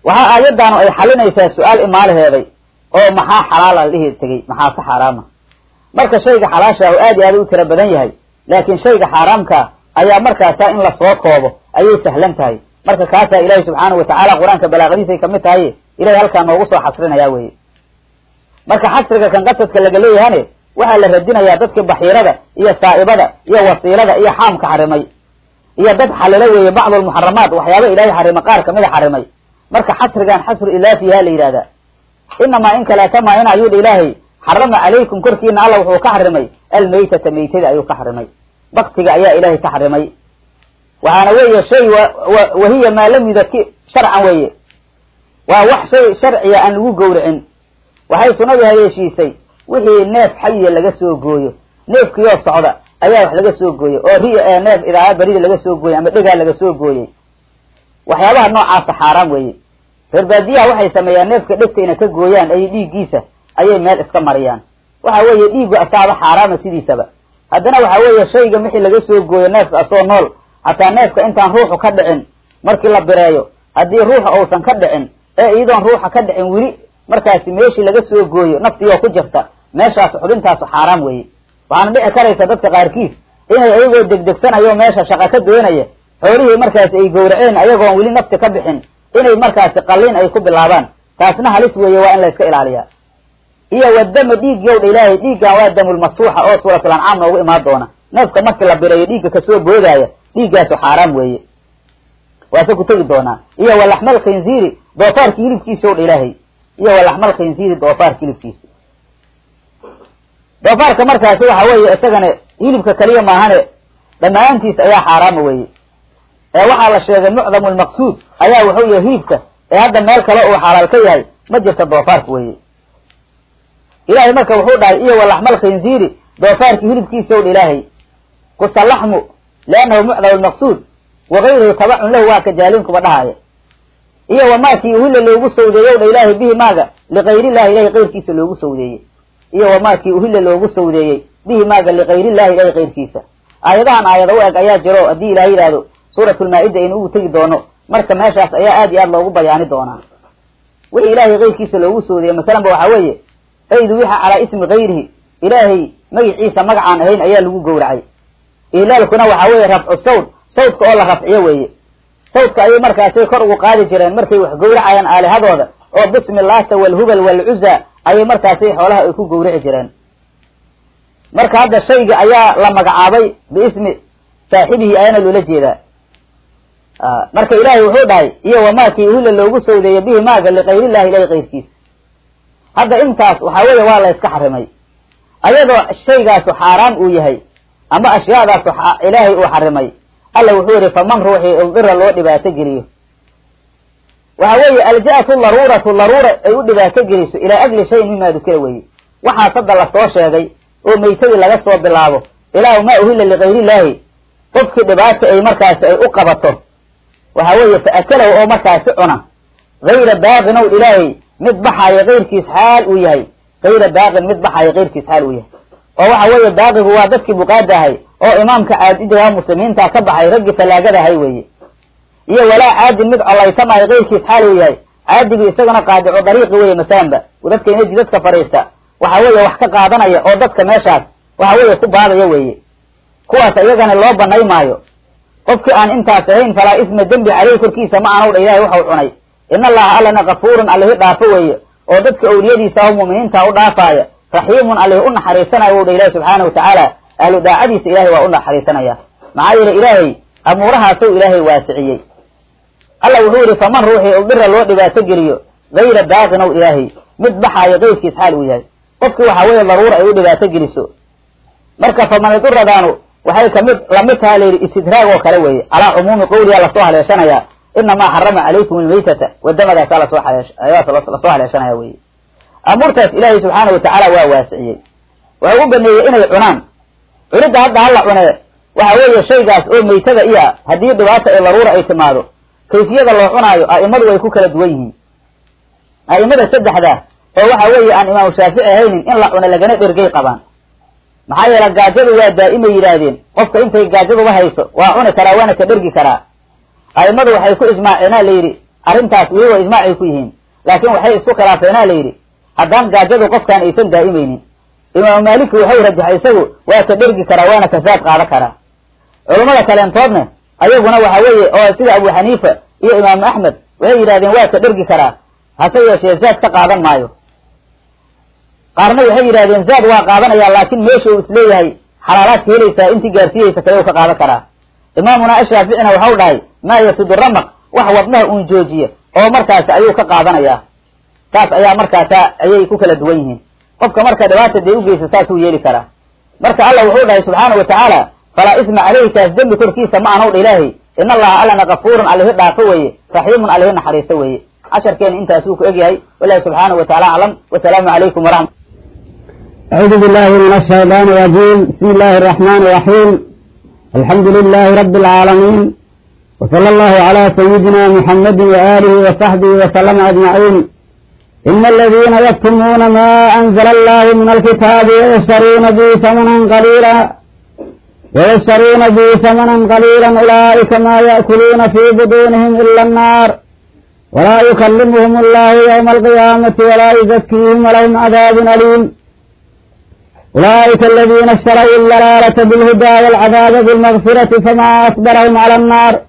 Waxaa aayaddaanu ay xalinaysaa su'aal imaalaheeday oo maxaa xalaala la dhihi tegey maxaa ka xaaraama marka shayga xalaasha ah oo aad iyo aad u tira badan yahay laakiin shayga xaaraamkaa ayaa markaasaa in la soo koobo ayay sahlan tahay. Marka kaasaa ilaahay subxaanahu watacaala qur'aanka balaaqadiisay ka mid tahay ilahay halkaa noogu soo xasrinayaa weye marka xasriga kan qasadka laga leeyahane waxaa la radinayaa dadkii baxiirada iyo saa'ibada iyo wasiilada iyo xaamka xarimay. Iyo dad xalilo weeye bacdulmuxaramaat waxyaaba ilaahay xarimay qaar kamida xarimay. Marka xasrigan xasru ilaafiyaa la yidhahdaa inamaa in kaleeta maa in ayuu dha ilaahay xarama calaykum korkiina alla wuxuu ka xarimay. Almaytata maytada ayuu ka xarimay. Baktiga ayaa ilaahay ka xarimay. Waxaana weeye shay wahiya maa lam yudaki sharcan weeye. Waa wax shay sharciya aan lagu gowricin waxay sunnadu haleeshiisay. Wixii neef xayiya laga soo gooyo neefkiyoo socda ayaa wax laga soo gooyey oo ri neef idaaa barida laga soo gooyey ama dhegaa laga soo gooyey. Waxyaabaha noocaasa xaaraam weeye. Reer baadiyaha waxay sameeyaan neefka dhegta ina ka gooyaan ay dhiiggiisa ayay meel iska mariyaan. Waxa weeye dhiiggu asaaba xaaraama sidiisaba. Haddana waxa weeye shayga wixii laga soo gooyo neefka asoo nool hataa neefka intaan ruuxu ka dhicin markii la bireeyo haddii ruuxa uusan ka dhicin ee iyadoon ruuxa ka dhicin weli markaasi meeshii laga soo gooyo naftiioo ku jirta. Meeshaas xubintaasu xaaraam weeye. Waxaana dhici karaysa dadka qaarkiis inay ayagoo degdegsanayo meesha shaqa ka doonaya xoolihii markaasi ay gowraceen ayagoon weli nafti ka bixin inay markaasi qalliin ay ku bilaabaan. Taasna halis weeye waa in la iska ilaaliyaa iyo wadama dhiiggowdha ilaahay dhiiggan waa damulmasuuxa oo suuratul ancaam noogu imaan doona. Neefka markii la bireeyo dhiigga ka soo boodaaya dhiiggaasu xaaraam weeye. Waase ku tegi doonaa. Iyo walaxmal khinziiri doofaarki hilibkiisa owdha ilaahay. Iyo walaxmal khinziiri doofaarka hilibkiisa. Doofaarka markaasi waxa weeye isagana hilibka kaliya maahane dhammaantiis ayaa xaaraama weeye. Ee waxaa la sheegay mucdamu lmaqsuud ayaa wuxuu yahay hilibka ee hadda meel kale uu xalaal ka yahay ma jirta doofaarka weeye ilahay marka wuxuu dhahay iyo walaxmal khinziiri doofaarki hilibkiisa owdha ilaahay. Kusalaxmu liannahu mucdam lmaqsuud wagayruhu tabacun lahu waa ka jaalinkuba dhahaya iyo wamaakii uhilla loogu sawdeeyey owdha ilaahay bihi maaga likayrillahi ilahay keyrkiisa loogu sawdeeyey iyo wamaakii uhilla loogu sawdeeyey bihi maaga likayrillahi ilahay keyrkiisa aayadahan aayada u eg ayaa jiro haddii ilahay yidhaahdo suuratulmaa-ida aynu ugu tegi doono marka meeshaas ayaa aad iyo aad loogu bayaani doonaa. Wixii ilaahay keyrkiisa loogu sawdeeyey masalan ba waxaa weeye aydu wixa calaa ismi kayrihi ilaahay magiciisa magacaan ahayn ayaa lagu gowracay. Ihlaalkuna waxaa weeye rafcu sawd sawdka oo la rafciyo weeye. Sawdka ayay markaasay kor ugu qaadi jireen markay wax gowracayaan aalihadooda oo bismi laata walhubal walcuza ayay markaasay xoolaha ay ku gowrici jireen. Marka hadda shayga ayaa la magacaabay biismi saaxibihi ayaana loola jeedaa. Marka ilaahay wuxuu dhahay iyo wamaakii uhilla loogu sawdeeyey bihi maaga likayrillahi ilahi keyrkiisa hadda intaas waxaa weeye waa la yska xarimay. Ayadoo shaygaasu xaaraam uu yahay ama ashyaadaasu ilaahay uu xarimay. Alla wuxuu yihi faman ruuxii indira loo dhibaato geliyo. Waxa weeye alja-atu laruuratu laruura ay u dhibaato geliso ilaa agli shayin mimaa dukira weeye. Waxaas hadda la soo sheegay oo maytadii laga soo bilaabo ilaa maa uhilla likayriillaahi qofkii dhibaata ay markaasi ay u qabato waxa weeye fa akalahu oo markaasi cuna gayra baaqin ow ilaahay mid baxaayo keyrkiis xaal uu yahay gayra baaqin mid baxaayo keyrkiis xaal uu yahay. Oo waxa weeye baaqigu waa dadkii buqaada ahay oo imaamka caadidaha muslimiinta ka baxay raggii fallaagada ahay weeye. Iyo walaa caadin mid collaytamaayo keyrkiis xaal uu yahay caadigu isaguna qaadicu dariiqi weeye masaanba. Dadka inaji dadka fadhiista waxa weeye wax ka qaadanaya oo dadka meeshaas waxa weeye ku baadaya weeye. Kuwaas iyagana loo banay maayo. Qofkii aan intaas ahayn falaa isma dembi caleyhi korkiisa ma aanu dha ilahay waxau cunay in allaha allana kafuurun allihi dhaafo weeye oo dadka awliyadiisa aho mu'miniinta u dhaafaaya raxiimun allihi u naxariisanayo wou dha ilahi subxaana wa tacaala ahlu daacadiisa ilahay waa u naxariisanaya maxaa yeele ilaahay amuurahaasow ilaahay waasiciyey alla wuxuu yihi faman ruuxii udira loo dhibaato geliyo gayra baaqin ow ilaahay mid baxaayo keyrkiis xaal uu yahay qofkii waxa weeye daruura ay u dhibaato geliso marka faman iduradaanu waxay ka mid la mid taha layidhi istidraag oo kale weeye calaa cumuumi qawliyaa la soo haleeshanayaa inamaa xarama calaykum almaytata wadamadaasa la soo la soo haleeshanaya weye amuurtaas ilaahay subxaana watacaala waa waasiciyey waxau u baneeyey inay cunaan cunidda hadda hala cunee waxa weeye shaygaas oo maytada iya haddii dhibaata ee daruura ay timaado kayfiyada loo cunaayo a'imadu way ku kala duwan yihiin a'imada saddexda oo waxa weeye aan imaamu shaafici ahaynin in la cuna lagana dhergay qabaan maxaa yeele gaajadu waa daa'imay yidhaahdeen qofka intay gaajaduba hayso waa cuni karaa waana ka dhergi karaa a'imadu waxay ku ijmaaceenaa la yidhi arrintaas iyagoo ijmaacay ku yihiin laakiin waxay isku khilaafeenaa la yidhi haddaan gaajadu qofkaan aysan daa'imaynin imaamu maaliki waxau rajaxay isagu waa ka dhergi karaa waana ka saad qaada karaa. Culammada kaleentoodna ayaguna waxa weeye oo sida abu xaniifa iyo imaamu axmed waxay yidhahdeen waa ka dhergi karaa hase yeeshee zaad ka qaadan maayo. Qaarna waxay yidhahdeen zaad waa qaadanaya laakiin meesha uu is leeyahay xalaalaadka helaysaa intii gaarsiiyeysa kale u ka qaadan karaa imaamuna ashaaficina waxau dhahay maa yasudu ramaq? Wax wadnaha uun joojiya oo markaasi ayuu ka qaadanayaa taas ayaa markaasaa ayay ku kala duwan yihiin. Qofka marka dhibaata dee ugeysa saasuu yeeli karaa. Marka allah wuxuu dhahay subxaana wa tacaala falaa isma caleyhi kaas dembi korkiisa ma anowdha ilaahay. In allaha allana kafuurun alihi dhaafo weeye raxiimun alihi naxariiso weeye. Casharkeena intaasuu ku egyahay wallaahi subxaana wa tacala aclam. Wasalaamu calaykum waraxmat acuudu billahi min ashaydaani rajiim. Bismi illaahi araxmaani raxiim الحمد لله رب العالمين وصلى الله على سيدنا محمد وآله وصحبه وسلم أجمعين إن الذين يكتمون ما أنزل الله من الكتاب ويشترون به ثمنا قليلا ويشترون به ثمنا قليلا أولئك ما يأكلون في بدونهم إلا النار ولا يكلمهم الله يوم القيامة ولا يزكيهم ولهم عذاب أليم أولئك الذين اشتروا الضلالة بالهدى والعذاب بالمغفرة فما أصبرهم على النار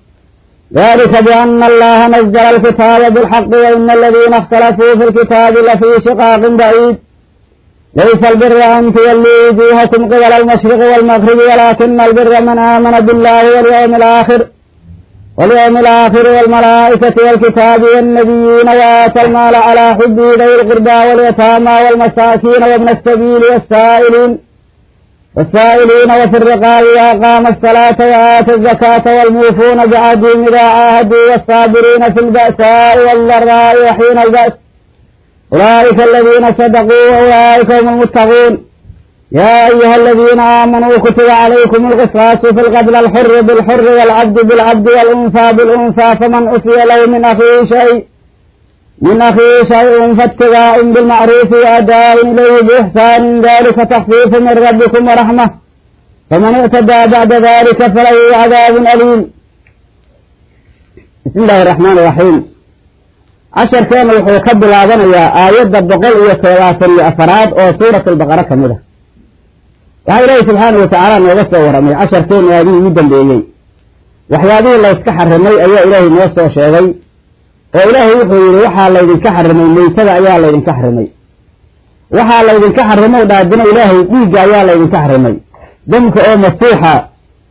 ذلك بأن الله نزل الكتاب بالحق وإن الذين اختلفوا في الكتاب لفي شقاق بعيد ليس البر أن تولي وجوهكم قبل المشرق والمغرب ولكن البر من آمن بالله واليوم الآخر واليوم الآخر والملائكة والكتاب والنبيين وآتى المال على حبه ذوي القربى واليتامى والمساكين وابن السبيل والسائلين والسائلين وفي الرقاب وأقام الصلاة وآتى الزكاة والموفون بعهدهم إذا عاهدوا والصابرين في البأساء والضراء وحين البأس أولئك الذين صدقوا وأولئك هم المتقون يا أيها الذين آمنوا كتب عليكم القصاص في القتل الحر بالحر والعبد بالعبد والأنثى بالأنثى فمن أتي له من أخيه شيء من أخيه شيء فاتباع بالمعروف وأداء إليه بإحسان ذلك تخفيف من ربكم ورحمة فمن اعتدى بعد ذلك فله عذاب أليم بسم الله الرحمن الرحيم عشر كان وحو يا آيات بقول وثلاثة أفراد أو سورة البقرة كمدة waxaa ilaahi subxaana watacaala nooga soo waramay casharkeenu aadii ugu dambeeyey. Waxyaabihii layska xarimay ayaa ilaahay noo soo sheegay oo ilaahay wuxuu yidhi waxaa laydinka xarimay meytada ayaa laydinka xarimay. Waxaa laydinka xarimow dhaadina ilaahay dhiigga ayaa laydinka xarimay. Damka oo masuuxa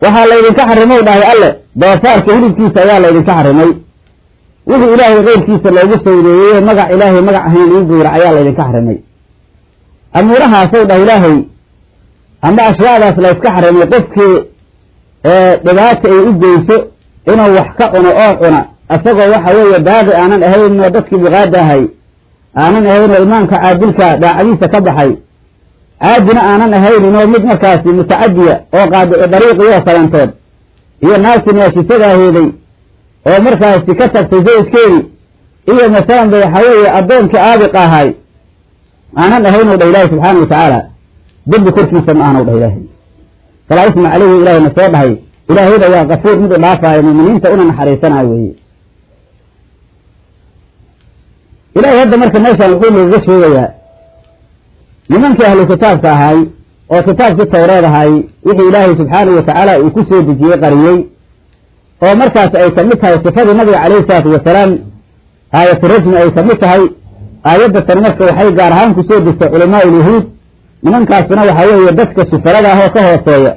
waxaa laydinka xarimow dhahay alle doofaarka hilibkiisa ayaa laydinka xarimay. Wixii ilaahay keyrkiisa loogu sawdeeyey magac ilaahay magac ahayn ii guura ayaa laydinka xarimay. Amuurahaasow dhah ilaahay ama ashyaadaas layska xarimay qofkii dhibaata ay u geyso inuu wax ka cuno oo cuna. Isagoo waxa weeye baaqi aanan ahayn oo dadkii buqaada ahay aanan ahayn oo imaamka caadilka daacadiisa ka baxay caadina aanan ahaynin oo mid markaasi mutacadiya oo qaadici dariiqiyoo kalantood iyo naagtii neeshisadaa heeday oo markaasi ka tagtay zawjkeedii iyo masalan ba waxa weeye addoonkii aabiqa ahay aanan ahayn o dha ilaahi subxaana watacaala dembi korkiisa ma aanu dhah ilaahay. Falaa isma caleyhi ilahay na soo dhahay. Ilaahayda waa kafuur mid u dhaafaayo muuminiinta una naxariisanayo weeye. Ilahay hadda marka meeshaan wuxuu nooga sheegayaa nimankii ahlu kitaabka ahay oo kitaabkii tawreed ahay wixii ilaahay subxaanahu watacaala uu ku soo dejiyey qariyey oo markaas ay ka mid tahay sifadii nabiga calayhi salaatu wasalaam aayatu rajmi ay ka mid tahay aayadda tani marka waxay gaar ahaan ku soo degtay culamaa ulyahuud nimankaasuna waxaa weeye dadka sufalada ah oo ka hooseeya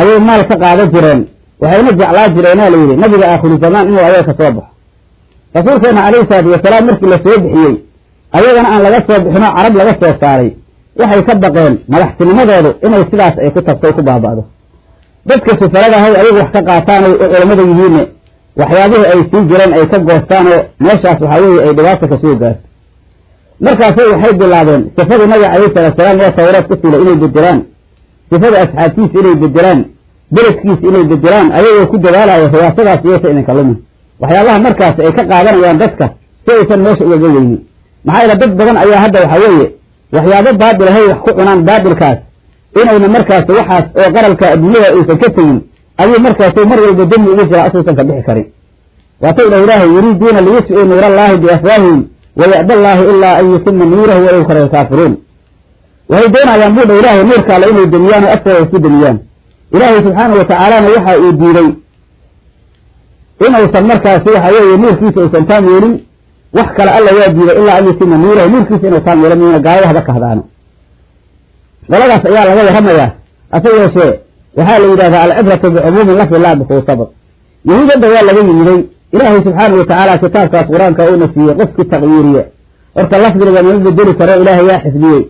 ayay maal ka qaadan jireen. Waxayna jeclaa jireenaa layidhi nabiga aakhiru zamaan inuu ayaga ka soo baxo. Rasuulkeena calayhi salaatu wasalaam markii la soo bixiyey ayagana aan laga soo bixinoo carab laga soo saaray waxay ka baqeen madaxtinimadoodu inay sidaas ay ku tagto ku baaba'do. Dadka sufalada ahay ayagu wax ka qaataan ay culammada yihiinne waxyaabihii ay sii jireen ay ka goostaan oo meeshaas waxaa weeye ay dhibaata ka soo gaarto markaasay waxay bilaabeen sifadii nabiga calayhi salaatusalaam oo tawreed ku tila inay bedelaan sifada asxaabtiisa inay bedelaan beledkiisa inay bedelaan ayagoo ku dadaalaya riyaasadaas iyota idinka lumin waxyaabaha markaas ay ka qaadanayaan dadka si aysan meesha ugaga weynin maxaa yeele dad badan ayaa hadda waxaa weeye waxyaabo baatil ahay wax ku cunaan baatilkaas. Inayna markaas waxaas oo qaralka adduunyada uusan ka tegin ayuu markaasu mar walba dembi ugu jira asuusan ka bixi karin. Waata ilah ilaahay yuriiduuna liyutfiu nuur allahi biafwaahihim waya'ba allaahu ilaa an yutima nuurahu walow kara alkaafiruun waxay doonayaan buu dha ilaahay nuurka alle inay demiyaan oo agtooda ku demiyaan ilaahay subxaanahu watacaalana waxa uu diiday inuusan markaasi waxa weeye nuurkiisa uusan taam yeelin wax kale alla waa diiday ilaa an yutima nuurahu nuurkiisa inuu taam yeelo miyna gaalada haba ka hadaano qoladaas ayaa laga warramayaa hase yeeshee waxaa la yidhahdaa alcibratu bicumuumi lafdi laa bikuusabr yahuudadda waa laga yimiday ilaahay subxaanahu watacaala kitaabkaas qur'aanka uuna siiyey qofkii taqyiiriya horta lafdiga nama bedeli karo ilaahay yaa xifdiyey.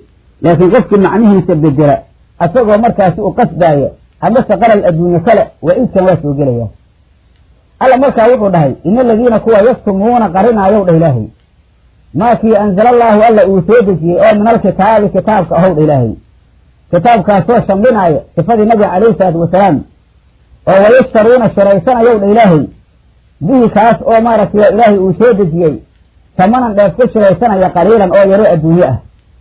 Laakiin qofkii macnihiisa bedela asagoo markaasi u qasdaaya amase qaral adduunye kale waciidkan waa soo gelaya. Alla markaa wuxuu dhahay ina aladiina kuwa yaktumuuna qarinaayow dhah ilaahay. Maa kii anzala allaahu alla uu soo dejiyey oo min alkitaabi kitaabka ahow dha ilaahay. Kitaabkaasoo shamlinaayo sifadii nabiga calayhi salaatu wasalaam oo wayashtaruuna shiraysanayow dha ilaahay bihi kaas oo maaragtay ilaahay uu soo dejiyey. Tamanan dheef ka shiraysanaya qaliilan oo yaro adduunye ah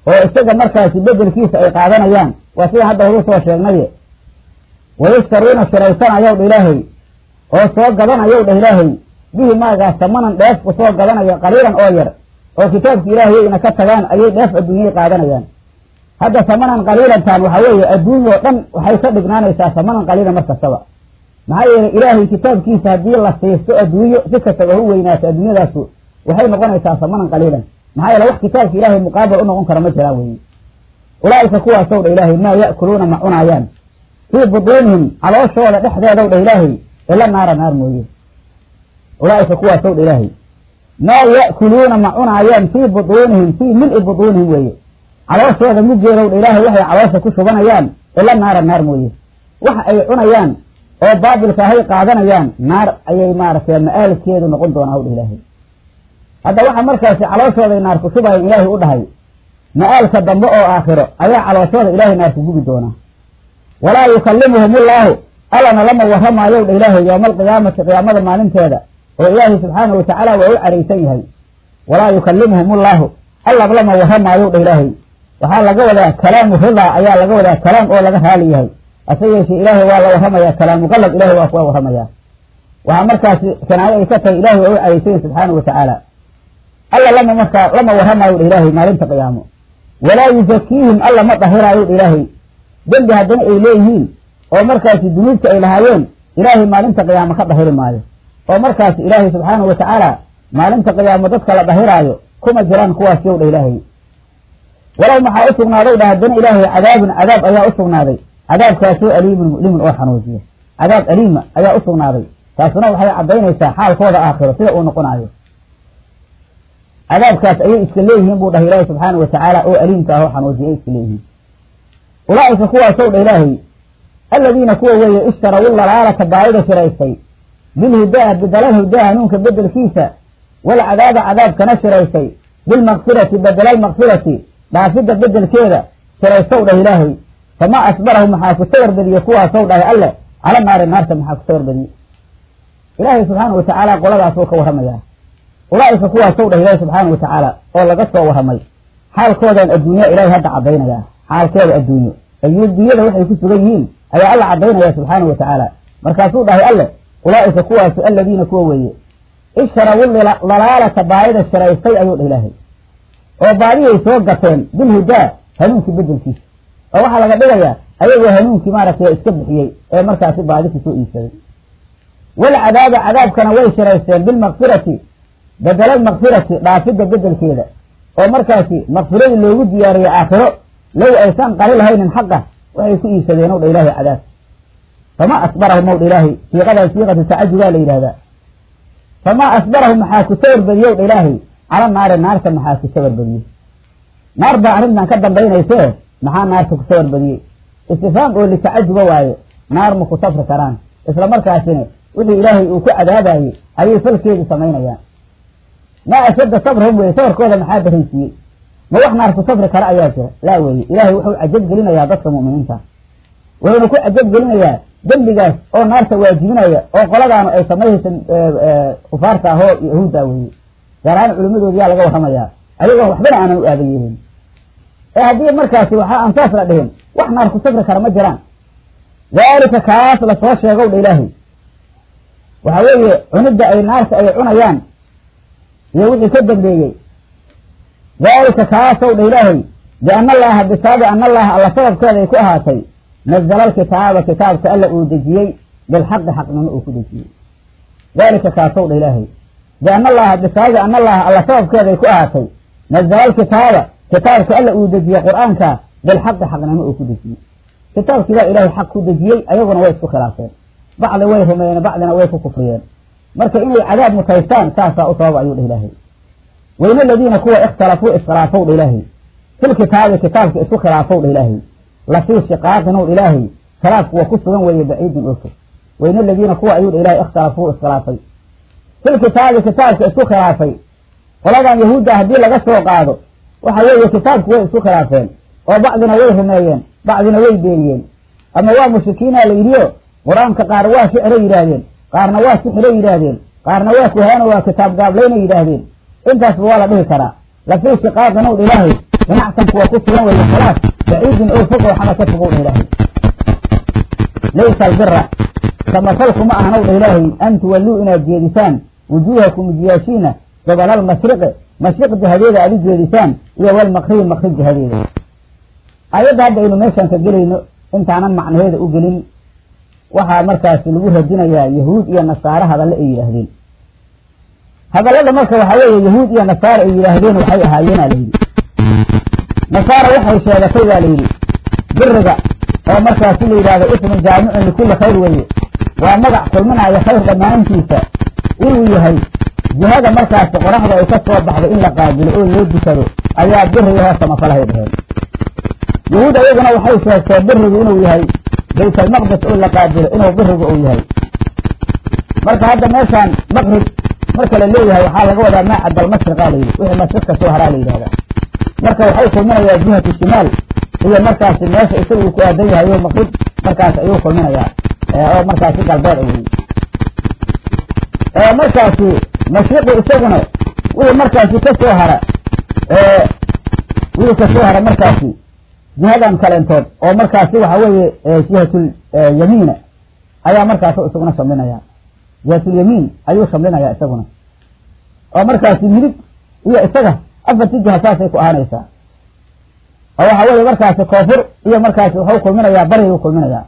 oo isaga markaasi bedelkiisa ay qaadanayaan. Waa sida hadda horu soo sheegnaye wayashtaruuna shiraysanayow dha ilaahay oo soo gadanayow dhah ilaahay. Bihi maagaas tamanan dheef ku soo gadanayo qaliilan oo yar oo kitaabki ilaahay ina ka tagaan ayay dheef adduunyay qaadanayaan. Hadda tamanan qaliilantan waxaa weeye adduunya oo dhan waxay ka dhignaanaysaa tamanan qaliilan mar kastaba maxaa yeelay ilaahay kitaabkiisa haddii la siisto adduunyo si kastaba hu weynaato adduunyadaasu waxay noqonaysaa tamanan qaliilan. Maxaa yeele wax kitaabka ilaahay muqaabil u noqon kara ma jiraan weeye ulaa'ika kuwaasow dha ilaahay maa ya'kuluuna ma cunaayaan. Fii buduunihim calooshooda dhexdeedow dha ilaahay ila naara naar mooye. Ulaa'ika kuwaasow dha ilaahay maa ya'kuluuna ma cunaayaan fii buduunihim fii mil-i buduunihim weeye. Calooshooda muggeedow dha ilaahay waxay caloosha ku shubanayaan ila naara naar mooye. Waxa ay cunayaan oo baabilka ahay qaadanayaan naar ayay maaragtay ma-aalkeedu noqon doonaa hawdha ilaahay. Hadda waxa markaasi calooshooday naar ku shubayan ilaahay u dhahay ma-aalka dambe oo aakhiro ayaa calooshooda ilaahay naar ku gubi doonaa. Walaa yukallimuhum ullaahu allana lama warramaayow dha ilaahay yowma alqiyaamati qiyaamada maalinteeda oo ilaahay subxaanahu watacaala waa u caraysan yahay. Walaa yukallimuhum ullaahu allab lama warramaayow dha ilaahay. Waxaa laga wadaa kalaamu ridaa ayaa laga wadaa kalaam oo laga raali yahay hase yeeshee ilaahay waa la warramayaa kalaamu qalab ilahay waa kuwa warramayaa waxaa markaasi kanaayo ay ka tahay ilahay waa u caraysan subxaanahu watacaala alla lama markaa lama warramaayo ilaahay maalinta qiyaamo. Walaa yuzakiihim alla ma dahiraayo ilaahay. Dembi haddana ay leeyihiin oo markaasi dunuubta ay lahaayeen ilaahay maalinta qiyaamo ka dahiri maayo. Oo markaasi ilaahay subxaanahu watacaala maalinta qiyaamo dadka la dahiraayo kuma jiraan kuwaas yow dha ilaahay. Walow maxaa u sugnaadow dha haddana ilaahay cadaabun cadaab ayaa u sugnaaday cadaabkaasoo aliimun mu'limun oo xanuujiya cadaab aliima ayaa u sugnaaday. Taasuna waxay caddaynaysaa xaalkooda aakhiro sida uu noqonayo cadaabkaas ayay iska leeyihiin buu dhahay ilaahay subxaana watacaala oo aliimka ah oo xanuujiya iska leeyihiin. Ulaa'ika kuwaasow dha ilaahay aladiina kuwa weeye ishtaraw lalaalata baayida shiraystay bilhudaa bedela hudaa hanuunka bedelkiisa walcadaaba cadaabkana shiraystay bilmakfirati bedela almakfirati dhaafidda bedelkeeda shiraystow dhah ilaahay famaa asbarahu maxaa ku sawar badiye dhahay alle cala naari naarta maxaa ku badiye ilaahay subxaana watacaala qoladaasuu ka warramayaa ulaa'ika kuwaasow dhah ilaahay subxaana watacaala oo laga soo warramay xaalkoodan adduunya ilaahay hadda caddaynaya xaalkeeda adduunyo adduunyada waxay ku sugan yihiin ayaa alla caddaynaya subxaana watacaala markaasuu dhahay alle ulaa'ika kuwaasu aladiina kuwa weeye ishtarawu lalaalata baayida shiraystay ayuu dhah ilaahay oo baadiyay soo gateen bilhudaa hanuunkii bedelkiisa oo waxaa laga dhigayaa ayagoo hanuunkii maaragtay iska bixiyey ee markaasi baadisi soo iibsaday. Walcadaaba cadaabkana way shiraysteen bilmakfirati bedela makfirati dhaafidda bedelkeeda oo markaasi makfiradii loogu diyaariyey aakhiro low aysan qali lahaynin xaqa waxay ku iibsadeen ow dha ilaahay cadaab. Fama asbarahum ow dha ilaahay siiqadan siiqatu tacajubaa la yidhahdaa famaa asbarahum maxaa ku sawar badiyey dha ilaahay? Cala naari naarta maxaa ku sawar badiyey? Naar baa arrintan ka dambaynaysee maxaa naarta ku sawar badiyey istifhaam oo litacajuba waaye naar ma ku safri karaan. Isla markaasina wixii ilaahay uu ku cadaabayey ayay falkeedu samaynayaan. Maa ashadda sabrahum weye sabarkooda maxaa daraysiiyey ma wax naarku sabri kale ayaa jira? Laa weye ilaahay wuxuu cajab gelinayaa dadka mu'miniinta. Wuxuuna ku cajab gelinayaa dembigaas oo naarta waajibinaya oo qoladaanu ay samaynaysa kufaarta ahoo yahuudda weye gaar ahaan culimadoodi yaa laga warramayaa. Ayagoon waxbana aanan u aadan yeelin ee haddii markaasi waxa aan saas la dhihin wax naarku sabri kara ma jiraan. Daalika kaas la soo sheegow dha ilaahay. Waxa weeye cunidda ay naarta ay cunayaan iyo wixii ka dambeeyey. Daalika kaasow dha ilaahay biana allaha bisaabi ana allaha alla sababkeeda ku ahaatay nazala alkitaaba kitaabka alla uu dejiyey bilxaqi xaqnimo uu ku dejiyey. Daalika kaasow dha ilaahay biana allaha bisaabi ana allaha alla sababkeeda ay ku ahaatay nazala alkitaaba kitaabka alla uu dejiyey qur'aanka bilxaqi xaqnimo uu ku dejiyey kitaabkii baa ilaahay xaq ku dejiyey ayaguna way isku khilaafeen. Bacdi way rumeeyeen bacdina way ku kufriyeen. Marka inay cadaab mutaystaan saasaa u sababa ayuu dhah ilaahay. Weyne aladiina kuwa ikhtalafuu iskhilaafow dha ilaahay. Fil kitaabi kitaabka isku khilaafow dha ilaahay. Lafii shiqaaqinow ilaahay. Khilaafku waa ku sugan weeye baciidin oo fog. Weyne aladiina kuwa ayuu dha ilahay ikhtalafuu iskhilaafay fil kitaabka isku khilaafay. Qoladan yahuudda haddii laga soo qaado waxa weeye kitaabku way isku khilaafeen. Oo bacdina way rumeeyeen bacdina way beeniyeen ama waa mushrikiina la yidhiyo qur'aanka qaar waa shicray yidhaahdeen qaarna waa sixiray yidhaahdeen qaarna waa kuhaano waa kitaab gaablaynay yidhaahdeen. Intaasba waa la dhihi karaa. Lafii shiqaaqin ow ilaahay ganacsanku waa ku sugan weeye khilaaf baciidin oo fog oo xama ka fogow dha ilaahay. Laysa albira samafalku ma ahan ow dha ilaahay. An tuwalluu inaad jeedisaan wujuuhakum jiyaashiina gobol almashriqi mashriq jihadeeda aad u jeedisaan iyo walmaqribi maqrib jihadeeda ayadda hadda aynu meeshaan ka gelayno intaanan macnaheeda u gelin waxaa markaasi lagu radinayaa yahuud iyo nasaare hadalle ay yidhaahdeen. Hadallada marka waxaa weeye yahuud iyo nasaare ay yidhaahdeen waxay ahaayeena layidhi nasaara waxay sheegatay baa layidhi biriga oo markaasi la yidhahdo ismun jaamicun likulli khayr weeye. Waa magac kulminaayo khayr dhammaantiisa. Inuu yahay jihada markaasi qoraxda ay ka soo baxdo in la qaabilo oo loo dukado ayaa biriga hoos samafalahay dhaheen. Yahuud ayaguna waxay sheegteen birigu inuu yahay bayt almaqdes oo la qaabilo inuu birigu uu yahay. Marka hadda meeshaan maqrib marka la leeyahay waxaa laga wadaa maa cadda almashriqa layidhi wixii mashriqka soo haraa la yidhahdaa marka waxay kulminayaa jihatu shimaal iyo markaasi meesha isaga uu ku aadan yahay o maqrib markaas ayuu kulminayaa oo markaasi galbeed wey markaasi mashriqu isaguna wixii markaasi ka soo hara wixii ka soo hara markaasi jihadan kaleentood oo markaasi waxa weeye jihatul yamiina ayaa markaas isaguna shamlinaya jihatul-yamiin ayuu shamlinaya isaguna. Oo markaasi midig iyo isaga afarti jiha saasay ku ahaanaysaa oo waxa weeye markaasi koonfur iyo markaasi waxuu kulminayaa bariguu kulminayaa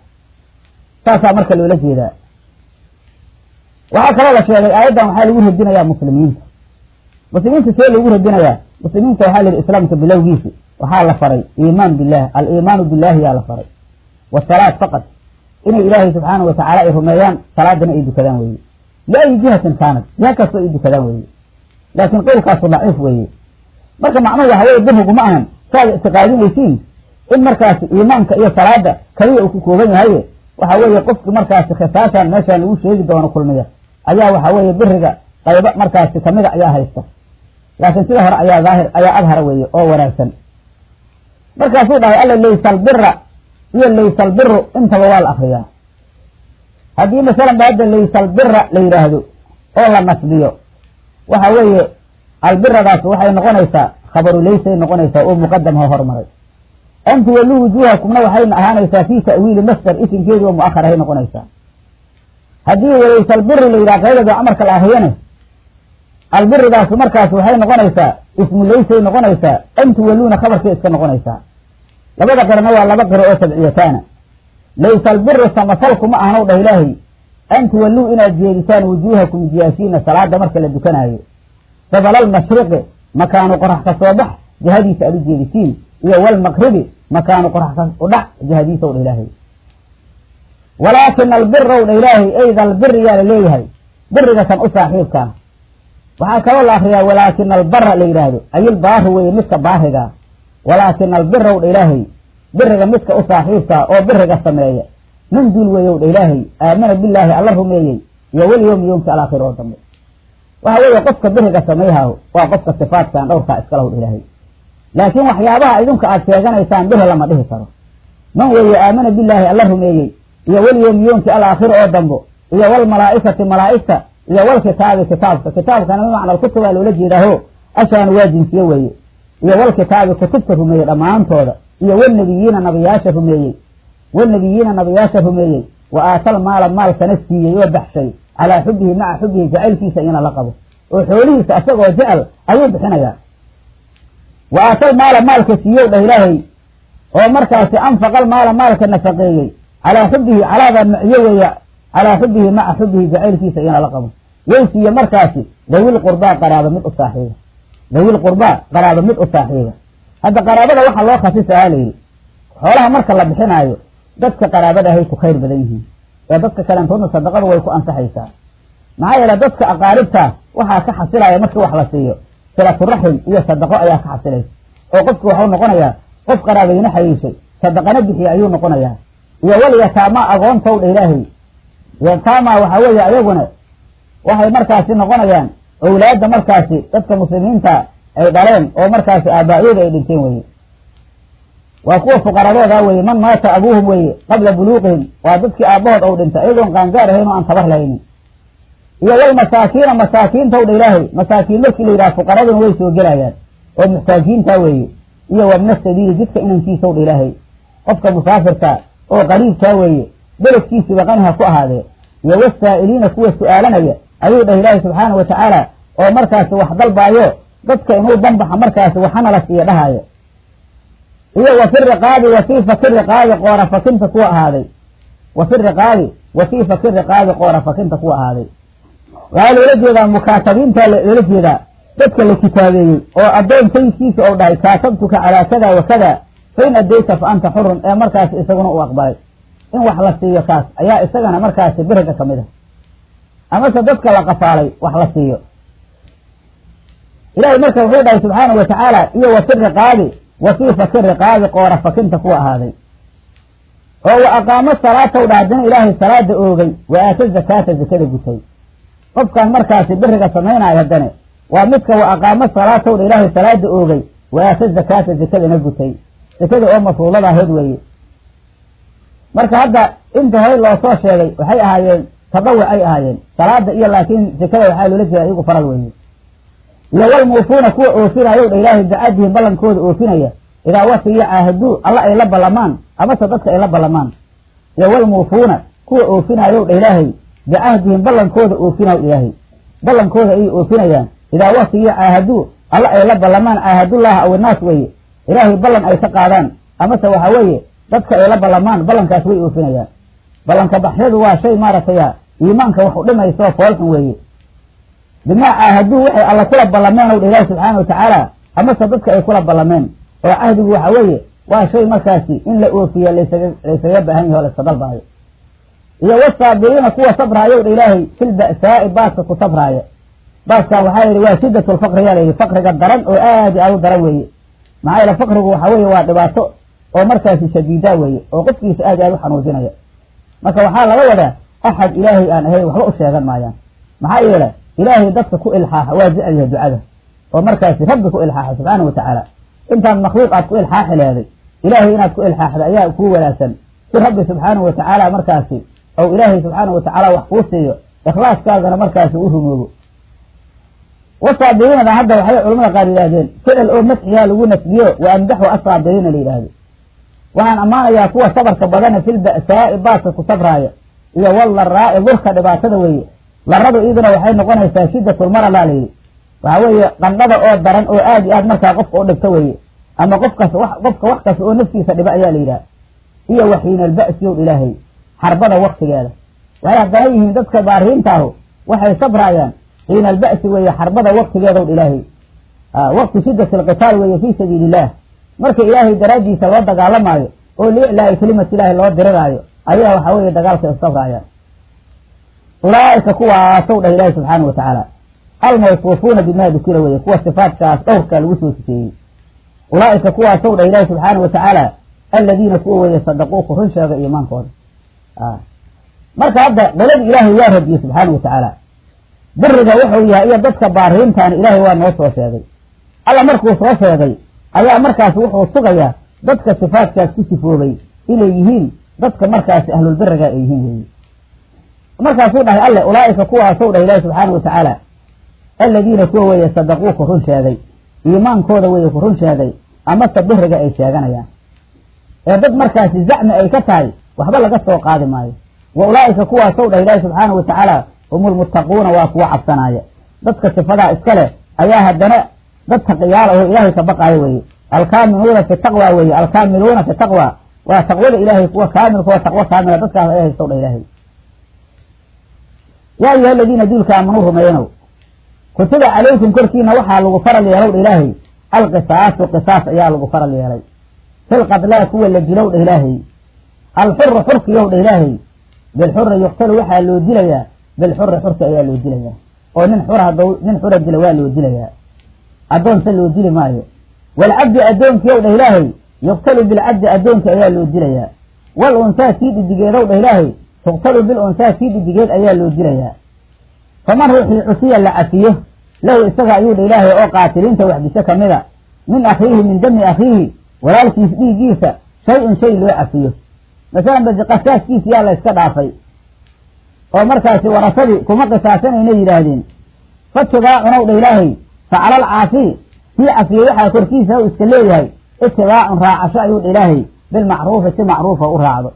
saasaa marka loola jeedaa waxaa kaloo la sheegay aayaddan waxaa lagu radinayaa muslimiinta. Muslimiinta see lagu radinayaa. Muslimiinta waxaa la yihi islaamka bilowgiisi waxaa la faray iimaan bilah aliimaanu billahi yaa la faray. Wasalaad faqad inay ilaahay subxaana watacaala ay rumeeyaan salaadana ay dukadaan weeye. Liayi jihatin kaanad jiha ay dukadaan weeye. Laakiin qowlkaasu daciif weeye. Marka macnuhu waxa weye birhigu ma ahan. Saad ictiqaadinaysiin in markaasi iimaanka iyo salaada kaliya uu ku kooban yahaye waxa weeye qofki markaasi khisaashan meeshaan lagu sheegi doono kulmiya ayaa waxa weeye biriga qaybo markaasi kamida ayaa haysta laakiin sida hore ayaa daahir ayaa adhara weeye oo wanaagsan. Markaasuu dhahay alla laysa albira iyo laysa albiru intaba waa la akriyaa haddii masalan ba hadda laysa albira la yidhaahdo oo la nasbiyo waxa weeye albiradaas waxay noqonaysaa khabaru laysay noqonaysaa oo muqadamha hormaray. Antu waluu wujuuhakumna waxay ahaanaysaa fi ta'wiili masder isimkeedii oo mu'ahar ahay noqonaysaa haddii walaysa albiri la yidhaha qaydado amarka la akriyane albiridaas markaas waxay noqonaysaa ismu laysay noqonaysaa antu waluuna khabarkay iska noqonaysaa. Labada qirna waa laba qiro oo tabciyataana. Laysa albiru samafalku ma ahanow dhah ilaahay. An tuwalluu inaad jeedisaan wujuuhakum jiyaashiina salaada marka la dukanaayo. Qibala almashriqi makaanu qorax ka soo bax jihadiisa aad u jeedisiin iyo walmaqribi makaanu qorax ka u dhac jihadiisa w dha ilaahay walaakina albira w dha ilaahay eyda albiri yaa la leeyahay. Biriga kan u saaxiibkaa waxaa kaloo la akriyaa walaakina albara la yidhaahdo ayilbaaru weye midka baariga walaakina albira w dha ilaahay biriga midka u saaxiibkaa oo biriga sameeya. Man duul weeyow dha ilaahay aamana bilaahi alla rumeeyey iyo welyowmi yoomki alaakhir oo dambe. Waxa weeye qofka beriga samayhaw waa qofka sifaadkan dhowrkaa iskala hor ilaahay. Laakiin waxyaabaha idinka aad sheeganaysaan beri lama dhihi karo. Man weeye aamana bilaahi alla rumeeyey iyo welyowmi yoomki alaakhir oo dambo iyo walmalaa'ikati malaa'igta iyo walkitaabi kitaabka. Kitaabkana bimacna kutubaa loola jeedaaho ashaanu waa jinsiye weeye. Iyo walkitaabi kutubta rumeeyey dhammaantooda iyo wanabiyiina nabiyaasha rumeeyey. Wanabiyiina nabiyaasha rumeeyey. Wa aatal maala maalkana siiyey oo baxshay calaa xubihi maca xubihi jacaylkiisa iyana la qabo. Oo xoolihiisa asagoo jecel ayuu bixinayaa. Wa aatal maala maalka siiyow dhah ilaahay oo markaasi anfaqal maala maalka nafaqeeyey calaa xubihi calaada maciyo weeye calaa xubihi maca xubihi jacaylkiisa la qabo. Way siiye markaasi dawil qurbaa qaraabo mid u saaxiiba. Dawil qurbaa qaraabo mid u saaxiiba. Hadda qaraabada waxaa loo khasisahaa layidhi xoolaha marka la bixinaayo dadka qaraabada ahay ku khayr badan yihiin. Ee dadka kalentoodna sadaqadu way ku ansaxaysaa maxaa yeele dadka aqaaribta waxaa ka xasilaya markii wax la siiyo. Silaturaxim iyo sadaqo ayaa ka xasilaysa oo qofki waxau noqonayaa qof qaraabayna xayiishay sadaqana bixiya ayuu noqonayaa iyo wal yataama agoontow dha ilaahay. Yataama waxaa weeye ayaguna waxay markaasi noqonayaan owlaadda markaasi dadka muslimiinta ay dhaleen oo markaasi aabaa-yooda ay dhinteen weye waa kuwa fuqaradooda weye man maata abuuhum weye qabla buluuqihim waa dadkii aabbahood ou dhintay iyagoon qaangaar ahayn oo aan tabar lahaynin iyo walmasaakiina masaakiintaw dha ilaahay masaakiin markii la yidhaha fuqaraduna way soo gelayaan oo muxtaajiinta weeye. Iyo wabna sabiili jidka inankiisaw dha ilaahay. Qofka musaafirka oo qariibkaa weeye beledkiisiba qaniha ku ahaadee iyo wasaa'iliina kuwa su'aalanaya ayuu dhah ilaahay subxaana wa tacaala oo markaasi wax dalbaayo dadka inuu banbaxa markaasi waxana la siiyo dhahaayo. Iyo wa fi riqaabi wa fii faki riqaabi qoora fakinta kuwa ahaaday. Wa fi riqaabi wa fii riqaabi qoora fakinta kuwa ahaaday. Waxaa loola jeedaa mukaatabiinta loola jeedaa dadka la kitaabeeyey oo addoon sayidkiisa ou dhahay kaatabtuka calaa kada wa kada fain addayta fa anta xurun ee markaasi isaguna u aqbalay. In wax la siiyo kaas ayaa isagana markaasi beriga ka mid a amase dadka la qafaalay wax la siiyo. Ilahay marka wuxuu dhahay subxaana wa tacaala iyo wa fi riqaabi wa fii riqaabi qoora fakinta kuwa ahaaday. Oo wa aqaamo salaataw dha haddana ilaahay salaada oogay wa aata zakaata zakada gutay. Qofkan markaasi beriga samaynayo haddane waa midka wa aqaamo salaataw dha ilaahay salaada oogay wa aata zakaata zakadana gutay zakada oo mafruulada ahayd weeye. Marka hadda inta horay loo soo sheegay waxay ahaayeen tadawuc ay ahaayeen. Salaada iyo laakiin zakada waxaa loola jeeda iyagu faral weeye. Iyo walmuufuuna kuwa oofinayow dha ilaahay bicadihim ballankooda oofinaya idaa wasiyo caahaduu alla ay la ballamaan amase dadka ay la ballamaan. Iyo walmuufuuna kuwa oofinayow dha ilaahay bicahdihim ballankooda oofinaw ilaahay. Ballankooda ayay oofinayaan idaa wasiyo caahaduu alla ay la ballamaan caahadullaha aw inaas weeye ilaahay ballan ay ka qaadaan. Amase waxaa weeye dadka ay la ballamaan ballankaas way oofinayaan ballanka baxyadu waa shay maaragtaya iimaanka wax u dhimayso foolxun weeye. Bimaa caahaduu waxay alla kula ballameen ow dha ilaahi subxaana wa tacaala amase dadka ay kula ballameen. Oo cahdigu waxa weeye waa shay markaasi in la oofiyo laysaga baahan yahay o layska dalbaayo. Iyo wasaabiriina kuwa sabraayow dha ilaahay fil ba'saa'i baaska ku sabraaya baaskan waxaa yidhi waa shiddatu lfaqri yaa layidhi faqriga daran oo aad i u daran weeye maxaa yeele faqrigu waxa weeye waa dhibaato oo markaasi shadiida weeye oo qofkiisa aad i aad u xanuujinaya. Marka waxaa laga wadaa axad ilaahay aan ahayn waxba u sheegan maayaan. Maxaa yeele ilaahay dadka ku ilxaaxa waa jecel yahay ducada oo markaasi rabbi ku ilxaaxa subxaana wa tacaala. Intaan makhluuq aad ku ilxaaxi leeday ilaahay inaad ku ilxaaxda ayaa kuu wanaagsan. Si rabbi subxaana wa tacaala markaasi ou ilaahay subxaana wa tacaala wax kuu siiyo ikhlaaskaagana markaasi u rumoobo wasaabiriinada hadda waxay culamada qaar yidhahdeen ficil oo madxiyaa lagu nasbiyo wa amdaxu asaabiriina la yidhaahdo waxaan ammaanayaa kuwa sabarka badana fil ba'saa'i baaska ku sabraaya iyo wallaraa'i durka dhibaatada weeye laradu iyaduna waxay noqonaysaa shiddatulmaralaa layidhi waxa weeye qandhada oo daran oo aad iyo aad markaa qofka u dhibto weeye ama qofkas qofka wax kasta oo naftiisa dhiba ayaa la yidhaha iyo waxiina alba'si ow ilaahay xarbada waktigeeda waxay haddana yihiin dadka baariintaahu waxay sabraayaan xiina alba'si weeye xarbada waktigeedaw ilaahay waqti shiddati alqitaal weeye fii sabiili illah marka ilaahay daraaddiisa loo dagaalamaayo oo liiclaa'i kelimati ilaahi loo diriraayo ayaa waxa weeye dagaalka isabraayaan ulaa'ika kuwaasow dhah ilaahi subxaana wa tacaala almawsuufuuna bima dukira weeye kuwa sifaatkaas dhowrka lagu soo sifeeyey ulaa'ika kuwaasow dhah ilaahi subxaana wa tacaala aladiina kuwa weeye sadaquu ku run sheega iimaankooda marka hadda qoladii ilaahay waa radiyey subxaana wa tacaala biriga wuxuu yahay iyo dadka baariintaana ilaahay waa noo soo sheegay. Alla markuu soo sheegay ayaa markaas wuxuu sugayaa dadka sifaadkaas ku sifoobay inay yihiin dadka markaasi ahlulbiriga ay yihiin. Weyi markaasuu dhahay alle ulaa'ika kuwaasou dhahay ilaahi subxaana wa tacaala aladiina kuwa weeye sadaquu ku run sheegay iimaankooda weeye ku run sheegay amase biriga ay sheeganayaan. Ee dad markaasi zacmi ay ka tahay waxba laga soo qaadi maayo. Wa ulaa'ika kuwaasow dhahay ilaahi subxaana wa tacaala hum lmuttaquuna waa kuwa cabsanaaya dadka sifadaa iska leh ayaa haddana dad taqiyaal aho ilaahay ka baqaayo weeye alkaamiluuna fi taqwa weeye alkaamiluuna fi taqwa waa taqwada ilaahay kuwa kaamilka waa taqwo kaamila dadkaas ay haystow dha ilaahay yaa ayuha aladiina duulka aamanuu rumeeyanow kutiba calaykum korkiina waxaa lagu faral yeelow dha ilaahay alqisaasu qisaas ayaa lagu faral yeelay fil qadlaa kuwa la dilow dha ilaahay alxuru xurkiyow dha ilaahay bilxuri yuqtalu waxaa loo dilayaa bilxuri xurki ayaa loo dilayaa oo nin xura hadduu nin xura dila waa loo dilayaa addoonse loo dili maayo. Walcabdi addoonkiyow dhah ilaahay yuqtalu bilcabdi addoonki ayaa loo dilayaa wal unsaa kii dhidigeedow dhah ilaahay tuqtalu bil unsaa kii dhidigeed ayaa loo dilayaa faman ruuxii cusiya la cafiyo lahu isaga ayuu dha ilaahay oo qaatiliinta waxdisho ka mida. Min akhiihi min dami akhiihi walaalkiis dhiiggiisa shay-un shay loo cafiyo masalan basi qasaaskiisa yaa la yska dhaafay oo markaasi warasadii kuma qisaasanayna yidhaahdeen. Fatigaa cunow dha ilaahay facala alcaafi kii cafiye waxaa korkiisa u iska leeyahay itibaacun raacasho ayuu dha ilaahay bilmacruufi si macruufa u raacdo.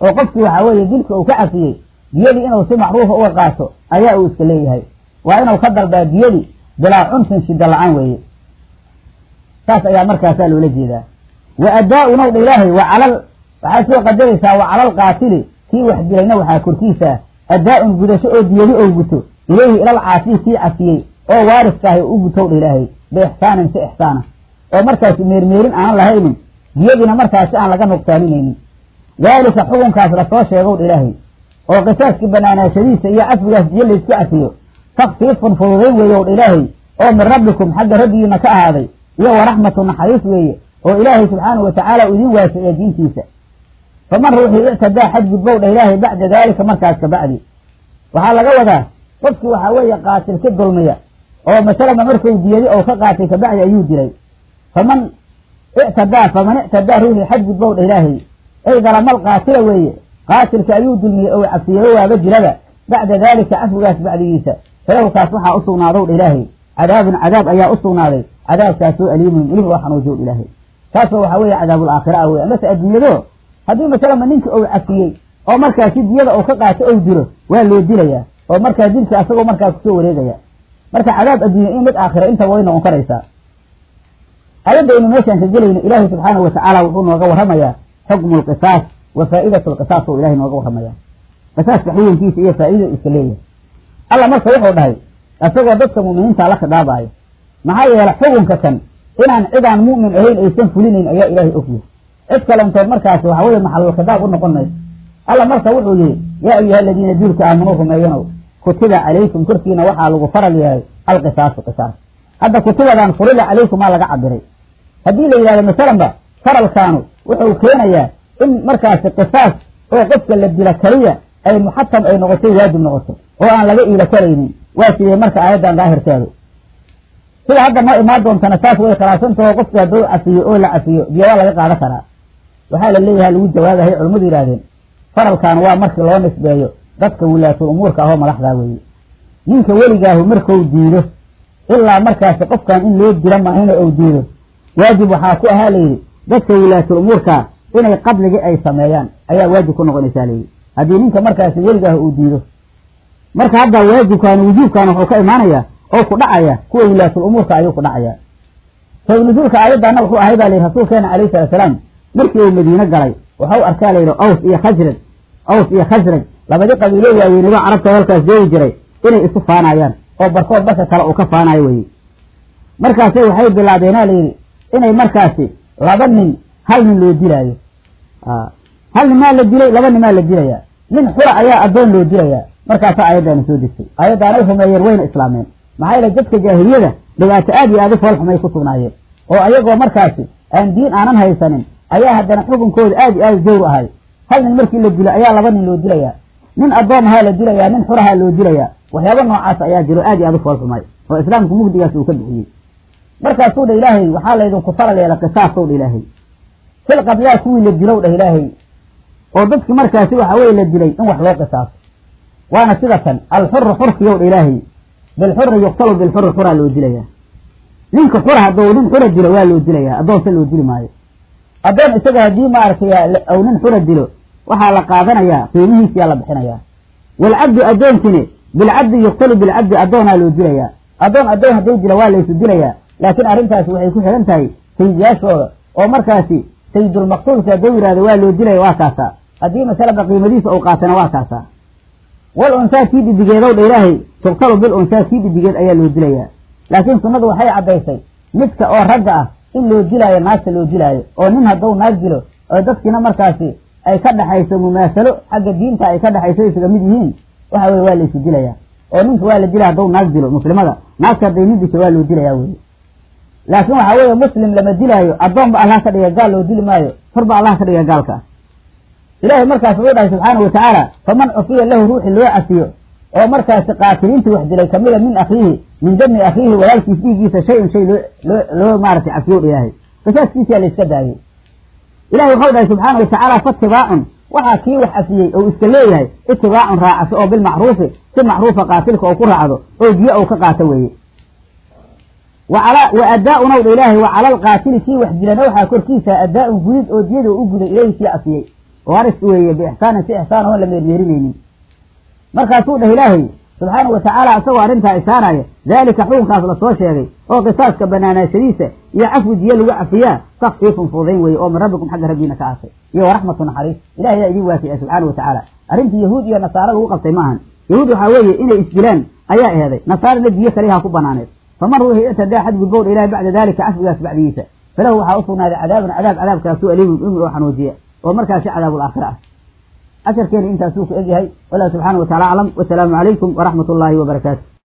Oo qofkii waxaa weeye dilka uu ka cafiyey diyadii inuu si macruufa uga qaato ayaa uu iska leeyahay. Waa inuu ka dalbaa diyadii bilaa cunfin shida la'aan weeye. Saas ayaa markaasaa loola jeedaa. Wa adaa-unow dha ilaahay wa calal waxaad soo qadaraysaa wa calal qaatili kii wax dilayna waxaa korkiisa adaa-un gudasho oo diyadi ou guto ilayhi ilal caafii kii cafiyey oo waariskaahi u gutow dha ilaahay biixsaanin si ixsaana oo markaasi meermeerin aanan lahaynin diyadiina markaasi aan laga nuqsaaninaynin. Daalika xukunkaas la soo sheegow dha ilaahay oo qisaaskii banaanaashadiisa iyo cafigaas diyo laysku cafiyo takfiifun fududayn weeyow dha ilaahay oo min rabbikum xagga rabbigiina ka ahaaday iyo waraxmatu naxariis weeye oo ilaahay subxaanahu watacaala u idin waasiciya diintiisa faman ruuxii ictadaa xadgudbow dha ilaahay bacda daalika markaas ka bacdi waxaa laga wadaa qofkii waxaa weeye qaatil ka dulmiya oo masalama markuu diyadi oo ka qaatay kabacdi ayuu dilay faman ictadaa faman ictadaa ruuxii xadgudbow dha ilaahay ay dalamal qaatila weeye qaatilka ayuu dulmiyey ou cafiyeyo waaba dilaba bacda daalika cafigaas bacdigiisa falahu kaas waxaa u sugnaadow dha ilaahay cadaabun cadaab ayaa u sugnaaday cadaabkaasoo aliimun ilih oo xanuujiyow ilaahay taasoo waxaa weeye cadaabul aakhira ah wey amase adduunyado haddii masalama ninka ou cafiyey oo markaasi diyada ou ka qaato ou dilo waa loo dilayaa oo markaa dilka asagoo markaa ku soo wareegaya marka cadaab adduunya in mid aakhira intaba way noqon karaysaa. Ayadda aynu meeshaan ka gelayno ilaahay subxaanahu watacaala wuxuu nooga warramayaa xukmu lqisaas wa faa'iidatu lqisaas oo ilahay nooga warramaya qisaaska xukunkiisa iyo faa'iidada iska leeyahay. Alla marka wuxuu dhahay isagoo dadka mu'miniinta la khidhaabaayo maxaa yeele xukunka kan inaan cidaan mu'min ahayn aysan fulinayn ayaa ilaahay ogyahay cid kalantood markaasi waxa weye maxalul khidaab u noqon alla marka wuxuu yihi yaa ayuha aladiina duulka aamanuu rumeeyanow kutiba calaykum korkiina waxaa lagu faral yahay alqisaasu qisaas. Hadda kutibadan calaykum aa laga cabiray haddii la yidhahdo masalanba faralkaanu wuxuu keenayaa in markaasi qisaas oo qofka la dila keliya ay muxatam ay noqoto waajib noqoto oo aan laga iila karaynin. Waa sidee marka aayaddan daahirkeedu. Sida hadda noo imaan doontana saas way khilaafsantaho qofki hadduu cafiyo oo la cafiyo diya waa laga qaadan karaa waxaa la leeyahay lagu jawaabahay culimmadu yidhahdeen faralkan waa markii loo nisbeeyo dadka wilaatul umuurka ahoo madaxdaa weeye. Ninka weligaahu markuu diido ilaa markaasi qofkan in loo dila maahina ou diido. Waajib waxaa ku ahaa layidhi dadka wilaatul umuurkaa inay qadligii ay sameeyaan ayaa waajib ku noqonaysaa layidhi haddii ninka markaasi weligaahu uu diido marka hadda waajibkan wujuubkan wuxuu ka imaanaya oo ku dhacaya kuwa wilaatul umuurka ayuu ku dhacaya. Sabab nusuulka aayaddaana wuxuu ahay baa layidhi rasuulkeena alayhi salatu salaam markii uu madiine galay waxau arkaa layidhi aws iyo khasraj aws iyo khasraj labadii qabiilo waaweynaba carabta halkaas joogi jiray inay isu faanayaan oo barkood barka kale uu ka faanayo weye markaase waxay bilaabeena layidhi inay markaasi laba nin hal nin loo dilaayo. Hal nimaa la dilay laba nimaa la dilaya nin xura ayaa addoon loo dilaya markaasaa aayaddaana soo degtay. Aayaddaanay rumeeyeen wayna islaameen. Maxaa yeele dadka jaahiliyada dhibaato aad iyo aad u fool xumay ku sugnaayeen. Oo ayagoo markaasi aan diin aanan haysanin ayaa haddana xukunkooda aad iyo aad jawr ahay. Hal nin markii la dilo ayaa laba nin loo dilaya nin addoomahaa la dilayaa nin xurahaa loo dilayaa. Waxyaaba noocaas ayaa jiro aad iyo aad u foolxumay. Oo islaamku mugdigaas uu ka bixiyey markaasuu dha ilaahay waxaa laydinku faral yeela qisaasow dha ilaahay. Fil qadyaa kuwii la dilow dhah ilaahay. Oo dadki markaasi waxa weye la dilay in wax loo qisaaso. Waana sida tan alxuru xurkiyow dha ilaahay. Bilxuri yuqtalu bilxuri xuraa loo dilayaa. Ninka xura hadduu nin xura dilo waa loo dilayaa. Addoonse loo dili maayo addoon isaga haddii maaragtay ou nin xura dilo waxaa la qaadanayaa qiimihiisiyaa la bixinayaa. Waalcabdu addoonkini bilcabdi yuqtalu bilcabdi addoonaa loo dilayaa. Addoon addoon hadduu dilo waa laysu dilayaa. Laakiin arrintaasi waxay ku xihan tahay sayidyaashooda oo markaasi sayidulmaqtuulka hadduu yihahdo waa loo dilaya waa kaasaa. Haddii masalaba qiimadiisa uu qaatana waa kaasaa. Wal unsaa kii dhidigeedow dha ilaahay tuqtalu bil unsaa kii dhidigeed ayaa loo dilayaa. Laakiin sunnadu waxay caddaysay midka oo ragga ah in loo dilaayo naagta loo dilaayo oo nin hadduu naag dilo oo dadkiina markaasi ay ka dhexayso mumaasalo xagga diinta ay ka dhexayso isaga mid yihiin waxa weye waa laysu dilayaa. Oo ninka waa la dilaya hadduu naag dilo muslimada naagta hadday nin disho waa loo dilayaa weye laakiin waxaa weeye muslim lama dilaayo addoon ba allah ka dhiga gaal loo dili maayo ba allah ka dhiga gaalka. Ah markaas wuxuu dhahay subxaana wa tacaala faman cufiya lahu ruuxi loo cafiyo oo markaasi qaatiliintii wax dilay kamida min akhiihi min dami akhiihi walaalkiis dhiiggiisa shay-un shay loo maaratay cafiyo ilaahay. Qisaaskiisiyaa la iska daayey ilahay waxau dhahay subxaana wa tacaala fatibaacun waxaa kii wax cafiyey ou iska leeyahay itibaacun raacasho oo bilmacruufi si macruufa qaatilka oo ku raacdo oo diyo ou ka qaato weeye. Wa adaa-un ow dha ilaahay wa cala alqaatili kii wax dilana waxaa korkiisa adaa-un gudid oo diyada u guday ilayhi kii cafiyey waris weeye biixsaanin si ixsaan oon la meermeerinaynin markaasuu dhah ilaahay subxaana wa tacaala isagoo arrintaa ishaaraya daalika xukunkaas la soo sheegay oo qisaaska banaanaashadiisa iyo cafwi diyo lagu cafiyaa takfiifun fuudayn weeye oo min rabbikum xagga rabbiina ka aatay iyo waraxmatu naxariis. Ilahay yaa idin waasiya subxaana wa tacaala arrintii yahuud iyo nasaara lagu qabtay maahan yahuud waxaa weeye inay isdilaan ayaa eeday nasaarana diyo kalihaa ku banaaneed. Faman ruuxii ictadaa xadgudbowdha ilahi bacda dalika cafwigaas bacdigiisa. Falahu waxaa usugnaaday cadaabun cadaab cadaabkaasu aliimun imi oo xanuujiya oo markaasi cadaabul aakhira ah casharkeeni intaasuu ku egyahay. Wallahu subxaana wa tacala aclam wasalaamu calaykum waraxmat ullaahi wabarakaatu